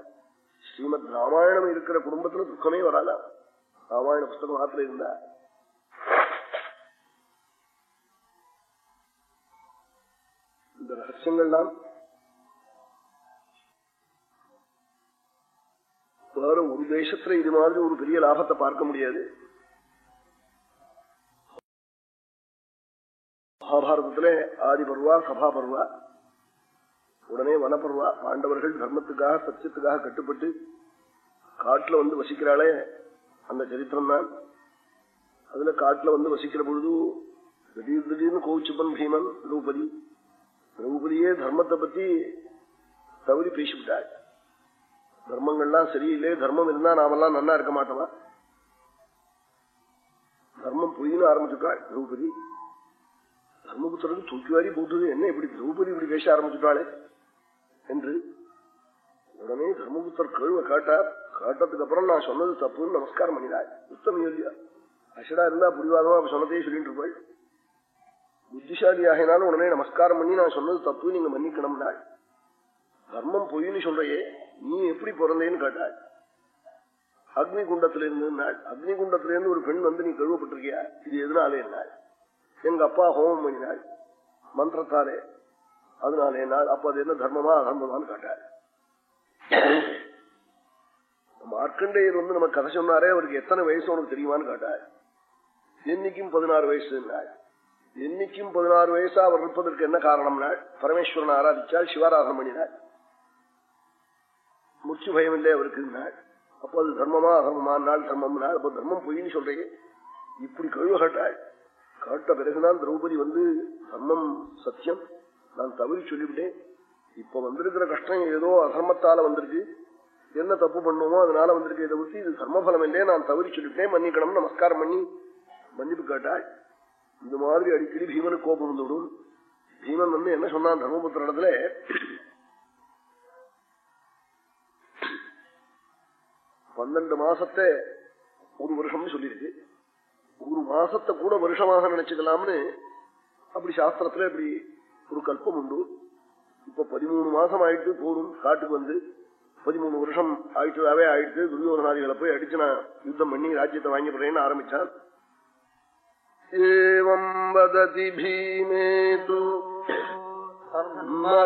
ஸ்ரீமத் ராமாயணம் இருக்கிற குடும்பத்துல துக்கமே வராத? ராமாயண புஸ்தகம் மாத்திர இருந்தா. இந்த ரகசியங்கள்லாம் வேற ஒரு தேசத்துல இது மாதிரி ஒரு பெரிய லாபத்தை பார்க்க முடியாது. மகாபாரதத்துல ஆதிபர்வா சபாபர்வா சபா பருவா. உடனே வனப்பருவா பாண்டவர்கள் தர்மத்துக்காக சத்தியத்துக்காக கட்டுப்பட்டு காட்டுல வந்து வசிக்கிறாளே அந்த சரித்திரம் தான் அதுல காட்டுல வந்து வசிக்கிற பொழுது திடீர் திடீர்னு கோவிச்சுப்பன் பீமன் திரௌபதி திரௌபதியே தர்மத்தை பத்தி தவறி பேசிவிட்டாள் தர்மங்கள்லாம் சரியில்லை தர்மம் இருந்தா நாமெல்லாம் நன்னா இருக்க மாட்டோமா? தர்மம் புரியன்னு ஆரம்பிச்சுட்டாள் திரௌபதி. தர்மபுத்திரருக்கு தூக்கி வாரி போட்டுது என்ன? இப்படி திரௌபதி இப்படி பேச ஆரம்பிச்சுட்டாளே என்று உடனே தர்மபுத்தர் கேள்வ காட்டார் காட்டத்துக்கு அப்புறம் நான் சொன்னது தப்புன்னு நமஸ்காரம் பண்ணினாய் உத்தம இல்லையா அஷடா இருந்தா புரிவாதமா? சொன்னதே சொல்லிட்டு இருப்பாள். புத்திசாலி ஆகினாலும் உடனே நமஸ்காரம் பண்ணி நான் சொன்னது தப்பு நீங்க மன்னிக்கணும்னாள். தர்மம் பொய்னு சொல்றையே நீ எப்படி பிறந்தேன்னு கேட்டாள். அக்னி குண்டத்திலிருந்து நாள் அக்னி குண்டத்திலிருந்து ஒரு பெண் வந்து நீ கழுவப்பட்டிருக்கியா இது எதனாலே? நாள் எங்க அப்பா ஹோமம் பண்ணினாள் மந்திரத்தாலே. அதனால என்ன அப்ப அது என்ன தர்மமா அதர்மமான்னு கேட்டாள் மார்க்கண்டேயர் வந்து நம்ம கதை சொன்னாரே அவருக்கு எத்தனை வயசு உனக்கு தெரியுமான்னு கேட்டாள் என்னைக்கும் பதினாறு வயசு என்னைக்கும் பதினாறு வயசா அவர் இருப்பதற்கு என்ன காரணம்னா பரமேஸ்வரன் ஆராதிச்சால் சிவாராதனம் பண்ணினார். முச்சு பயம் இல்லை அவருக்கு அப்போ அது தர்மமா அதர்மமா நாள் தர்மம் நாள் அப்போ தர்மம் பொய்னு சொல்றீங்க. இப்படி கழுவ கேட்டாள் காட்ட பிறகுதான் திரௌபதி வந்து தர்மம் சத்தியம். நான் தவறி சொல்லிவிட்டேன். இப்ப வந்திருக்கிற கஷ்டம் ஏதோ அதர்மத்தால வந்திருக்கு. என்ன தப்பு பண்ணுவோமோ அதனால வந்திருக்கு இதை விட்டு இது தர்மபலம் இல்லையே நான் தவறி சொல்லிவிட்டேன். மன்னிக்கணும் நமஸ்காரம் பண்ணி. மன்னிப்பு கேட்டாள். இந்த மாதிரி அடிக்கடி பீமனுக்கு கோபம் வந்துவிடும் பீமன் வந்து என்ன சொன்னான் தர்மபுத்திர இடத்துல? பன்னெண்டு மாசத்தை ஒரு வருஷம்னு சொல்லியிருக்கு. ஒரு மாசத்தை கூட வருஷமாக நினைச்சுக்கலாம்னு அப்படி சாஸ்திரத்துல இப்படி ஒரு கல்பம் உண்டு. இப்ப பதிமூணு மாசம் ஆயிட்டு போரும் காட்டுக்கு வந்து பதிமூணு வருஷம் ஆயிட்டுதாவே ஆயிட்டு துரியோதனாதிகளை போய் அடிச்சு நான் யுத்தம் பண்ணி ராஜ்யத்தை வாங்கி போறேன்னு ஆரம்பிச்சான். ஏவம் வததி பீமே தூ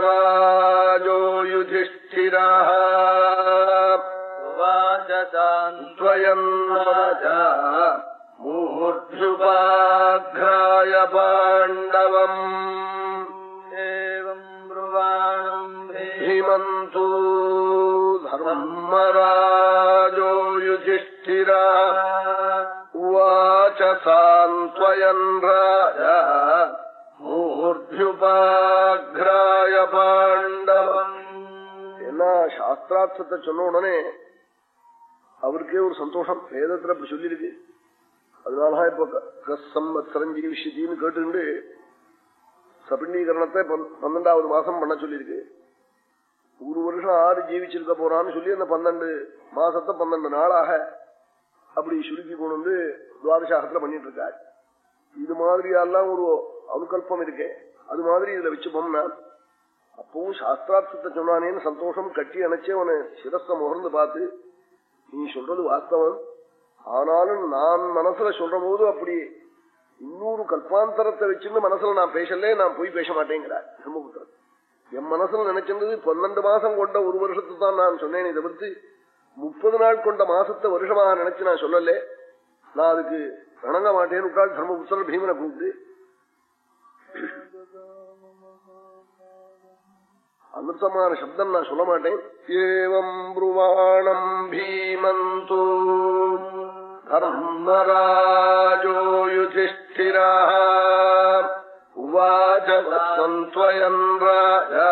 ராஜோ யுதிஷ்டிரா மூர்ஜுபாய பாண்டவம் ஹிமந்து தர்மராஜோ யுதிஷ்டிரா உவாச்ச சாந்த்வயன் ராஜ மூர்ஜுபாய பாண்டவம் என்ன சாஸ்திரார்த்தத்தை சொன்ன உடனே அவருக்கே ஒரு சந்தோஷம் வேதத்துல அப்படி சொல்லிருக்கு அதனாலதான் இப்ப கசம்பத்சரம் ஜீவிஷத்தின்னு கேட்டுண்டு சபிண்டீகரணத்தை பன்னெண்டாவது மாசம் பண்ண சொல்லியிருக்கு ஒரு வருஷம் ஆறு ஜீவிச்சிருக்க போறான்னு சொல்லி அந்த பன்னெண்டு மாசத்தை பன்னெண்டு நாளாக அப்படி சுருக்கி கொண்டு வந்து துவாதசாகத்துல பண்ணிட்டு இருக்காரு இது மாதிரியெல்லாம் ஒரு அனுகல்பம் இருக்கு அது மாதிரி இதுல வச்சுப்போம்னா அப்பவும் சாஸ்திரார்த்தத்தை சொன்னானேன்னு சந்தோஷம் கட்டி அணைச்சே அவனை சிரஸ்த முகர்ந்து பார்த்து நீ சொல்றது வாஸ்தவம் ஆனாலும் நான் மனசுல சொல்ற போது அப்படி இன்னொரு கல்பாந்தரத்தை வச்சுன்னு மனசுல நான் பேசலே நான் போய் பேச மாட்டேங்கிறார் பிரம்மபுத்திரன் என் மனசுல நினைச்சிருந்தது பன்னெண்டு மாசம் கொண்ட ஒரு வருஷத்து தான் நான் சொன்னேன் இதை பத்தி முப்பது நாள் கொண்ட மாசத்தை வருஷமாக நினைச்சு நான் சொல்லல. நான் அதுக்கு வணங்க மாட்டேன்னு தர்மபுத்திரர் பீமனை கூப்பிட்டு அமிர்தமான சப்தம் நான் சொல்ல மாட்டேன். ஏவம் புருவாணம் பீமந்தோ. धर्मराजो युधिष्ठिरः उवाचवत्वयम् राजा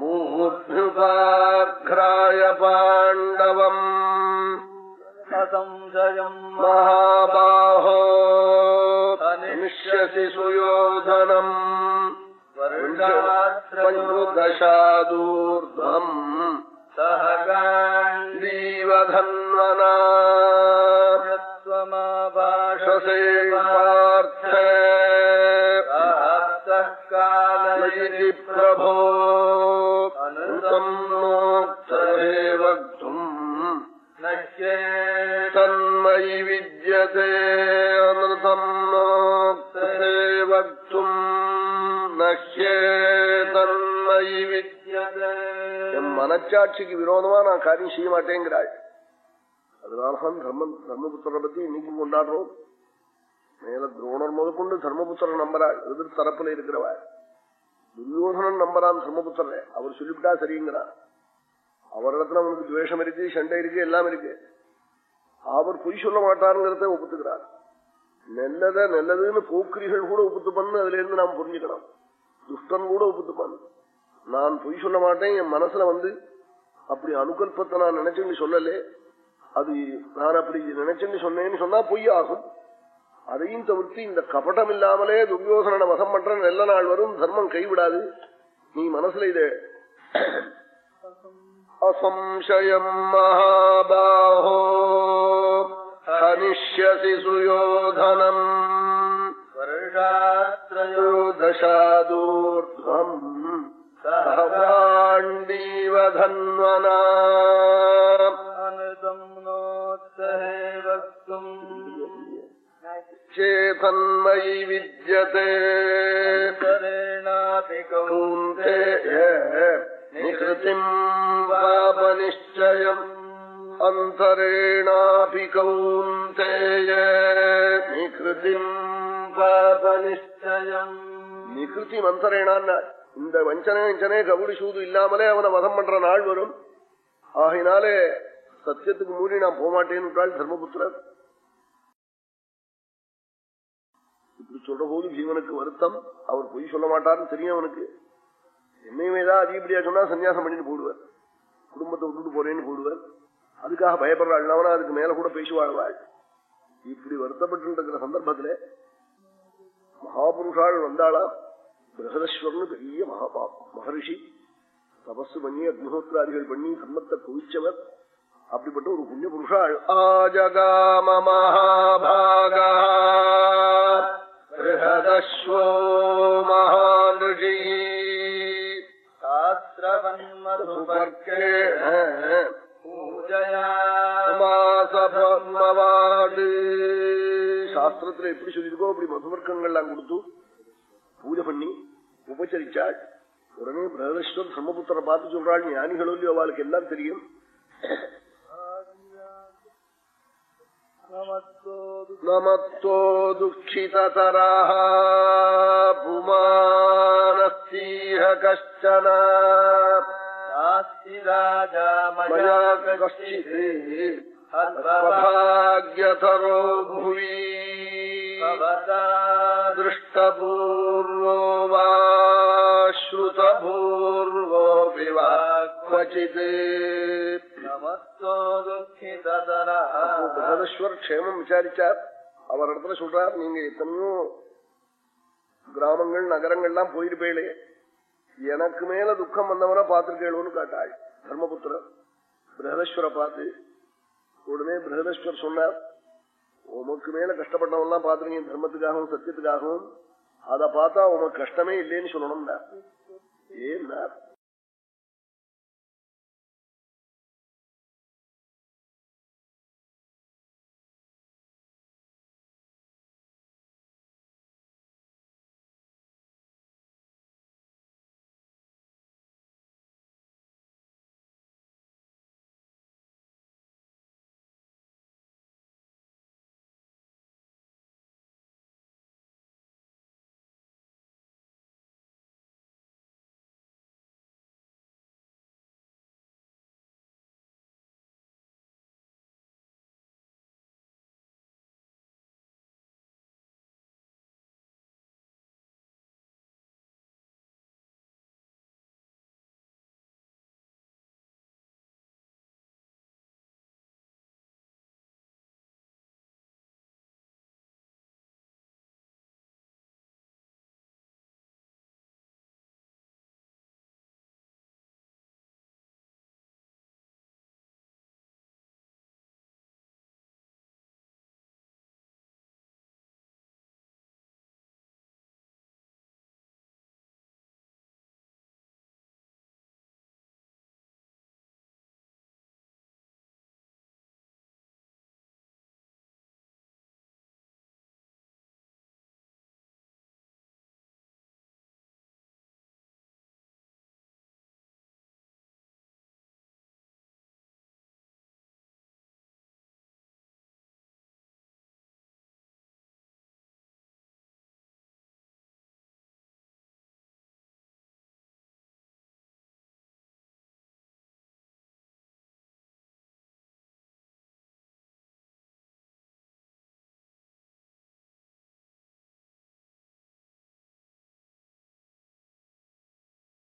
मूर्ध्युपाघ्राय पाण्डवम् असंशयम् महाबाहो निष्यसि सुयोधनम् वर्षात्रयोदशादूर्ध्वम् जीवधन्वनात्वमावाषसे पार्थ कालयति प्रभो अनुतम् मोक्षे वक्तुम् नश्ये तन्मयि विद्यते अमृतम् मोक्षे वक्तुम् नश्ये तन्मयि विद्यते என் மனச்சாட்சிக்கு விரோதமா நான் காரியம் செய்ய மாட்டேங்கிறாள் அதனாலதான் தர்ம தர்மபுத்திரரை பத்தி இன்னைக்கு கொண்டாடுறோம். மேல துரோணர் முதற்கொண்டு தர்மபுத்திரன் நம்புறாள் எதிர் தரப்புல இருக்கிறவாள் துரியோதனன் நம்புறான் தர்மபுத்திரரை அவர் சொல்லிவிட்டா சரிங்கிறான் அவரிடத்துல அவனுக்கு துவேஷம் இருக்கு சண்டை இருக்கு எல்லாம் இருக்கு. அவர் பொய் சொல்ல மாட்டாருங்கிறத ஒப்புத்துக்கிறார். நல்லத நல்லதுன்னு போக்கிரிகள் கூட ஒப்புத்துப்பான்னு அதுல இருந்து நாம் புரிஞ்சுக்கணும். துஷ்டன் கூட ஒப்புத்துப்பான் நான் பொய் சொல்ல மாட்டேன் என் மனசுல வந்து அப்படி அனுகல்பத்தை நான் நினைச்சுன்னு சொல்லலே. அது நான் அப்படி நினைச்சுன்னு சொன்னேன்னு சொன்னா பொய் ஆகும் அதையும் தவிர்த்து இந்த கபடம் இல்லாமலே துரியோசன வசம் பண்ற நல்ல நாள் வரும் தர்மம் கைவிடாது. நீ மனசுல இத அசம்சயம் மகாபாஹோ ஹனிஷ்யசி சுயோதனம் सहसाण्डीवधन्वना वक्तुम् चेतन्मयि विद्यते कौन्ते निकृतिम् वापनिश्चयम् अन्तरेणापि कौन्तेय निकृतिम् पापनिश्चयम् निकृतिमन्तरेणान् இந்த வஞ்சனை வஞ்சனே கபடி சூது இல்லாமலே அவனை வதம் பண்ற நாள் வரும். ஆகினாலே சத்தியத்துக்கு மூடி நான் போகமாட்டேன்னு தர்மபுத்திரர். இப்படி சொல்ற போது ஜீவனுக்கு வருத்தம். அவர் பொய் சொல்ல மாட்டார்னு தெரியும் அவனுக்கு. என்னையுமே தான் அதிகப்படியா சொன்னா சன்னியாசம் பண்ணிட்டு போடுவார். குடும்பத்தை விட்டுட்டு போறேன்னு போடுவார். அதுக்காக பயப்படுறாள் அவனா அதுக்கு மேல கூட பேசுவாழ்வாள் இப்படி வருத்தப்பட்டு இருக்கிற சந்தர்ப்பத்திலே மகாபுருஷாள் வந்தாளா? பிரகதஸ்வரன் பெரிய மகாபா மகரிஷி தபஸு பண்ணி அக்னிஹோத்ராதிகள் பண்ணி தர்மத்தை குவிச்சவர். அப்படிப்பட்ட ஒரு புண்ணிய புருஷாள் ஆஜகாம மகாபாகா. பிரகதஸ்வோ மகாநுஷி சாஸ்திரவன்மதுபர்க்கே சாஸ்திரத்துல எப்படி சொல்லியிருக்கோ அப்படி மதுமர்க்கங்கள்லாம் கொடுத்து பூஜை பண்ணி உபச்சரிச்சாள் உடனே பிரகதேஸ்வர் பிரம்மபுத்திர பார்த்து சொல்றாள் ஞானிகளோ இல்லையோ அவளுக்கு எல்லாம் தெரியும். நமத்தோ துஷிதரா புமானஸ்தீஹ புவீ दृष्टपूर्वो वा श्रुतपूर्वोऽपि वा क्वचित् नमस्तो दुःखिततरः பிரகதேஸ்வர் க்ஷேமம் விசாரிச்சார் அவர் இடத்துல சொல்றார் நீங்க எத்தனையோ கிராமங்கள் நகரங்கள்லாம் போயிருப்பேளே எனக்கு மேல துக்கம் வந்தவரை பார்த்திருக்கேளோன்னு காட்டாள் தர்மபுத்திரர் பிரகதேஸ்வரை பார்த்து உடனே பிரகதேஸ்வர் சொன்னார் உமக்கு மேல கஷ்டப்பட்டவெல்லாம் பாத்துருங்க தர்மத்துக்காகவும் சத்தியத்துக்காகவும். அதை பார்த்தா உமக்கு கஷ்டமே இல்லைன்னு சொல்லணும்னா. ஏன்னா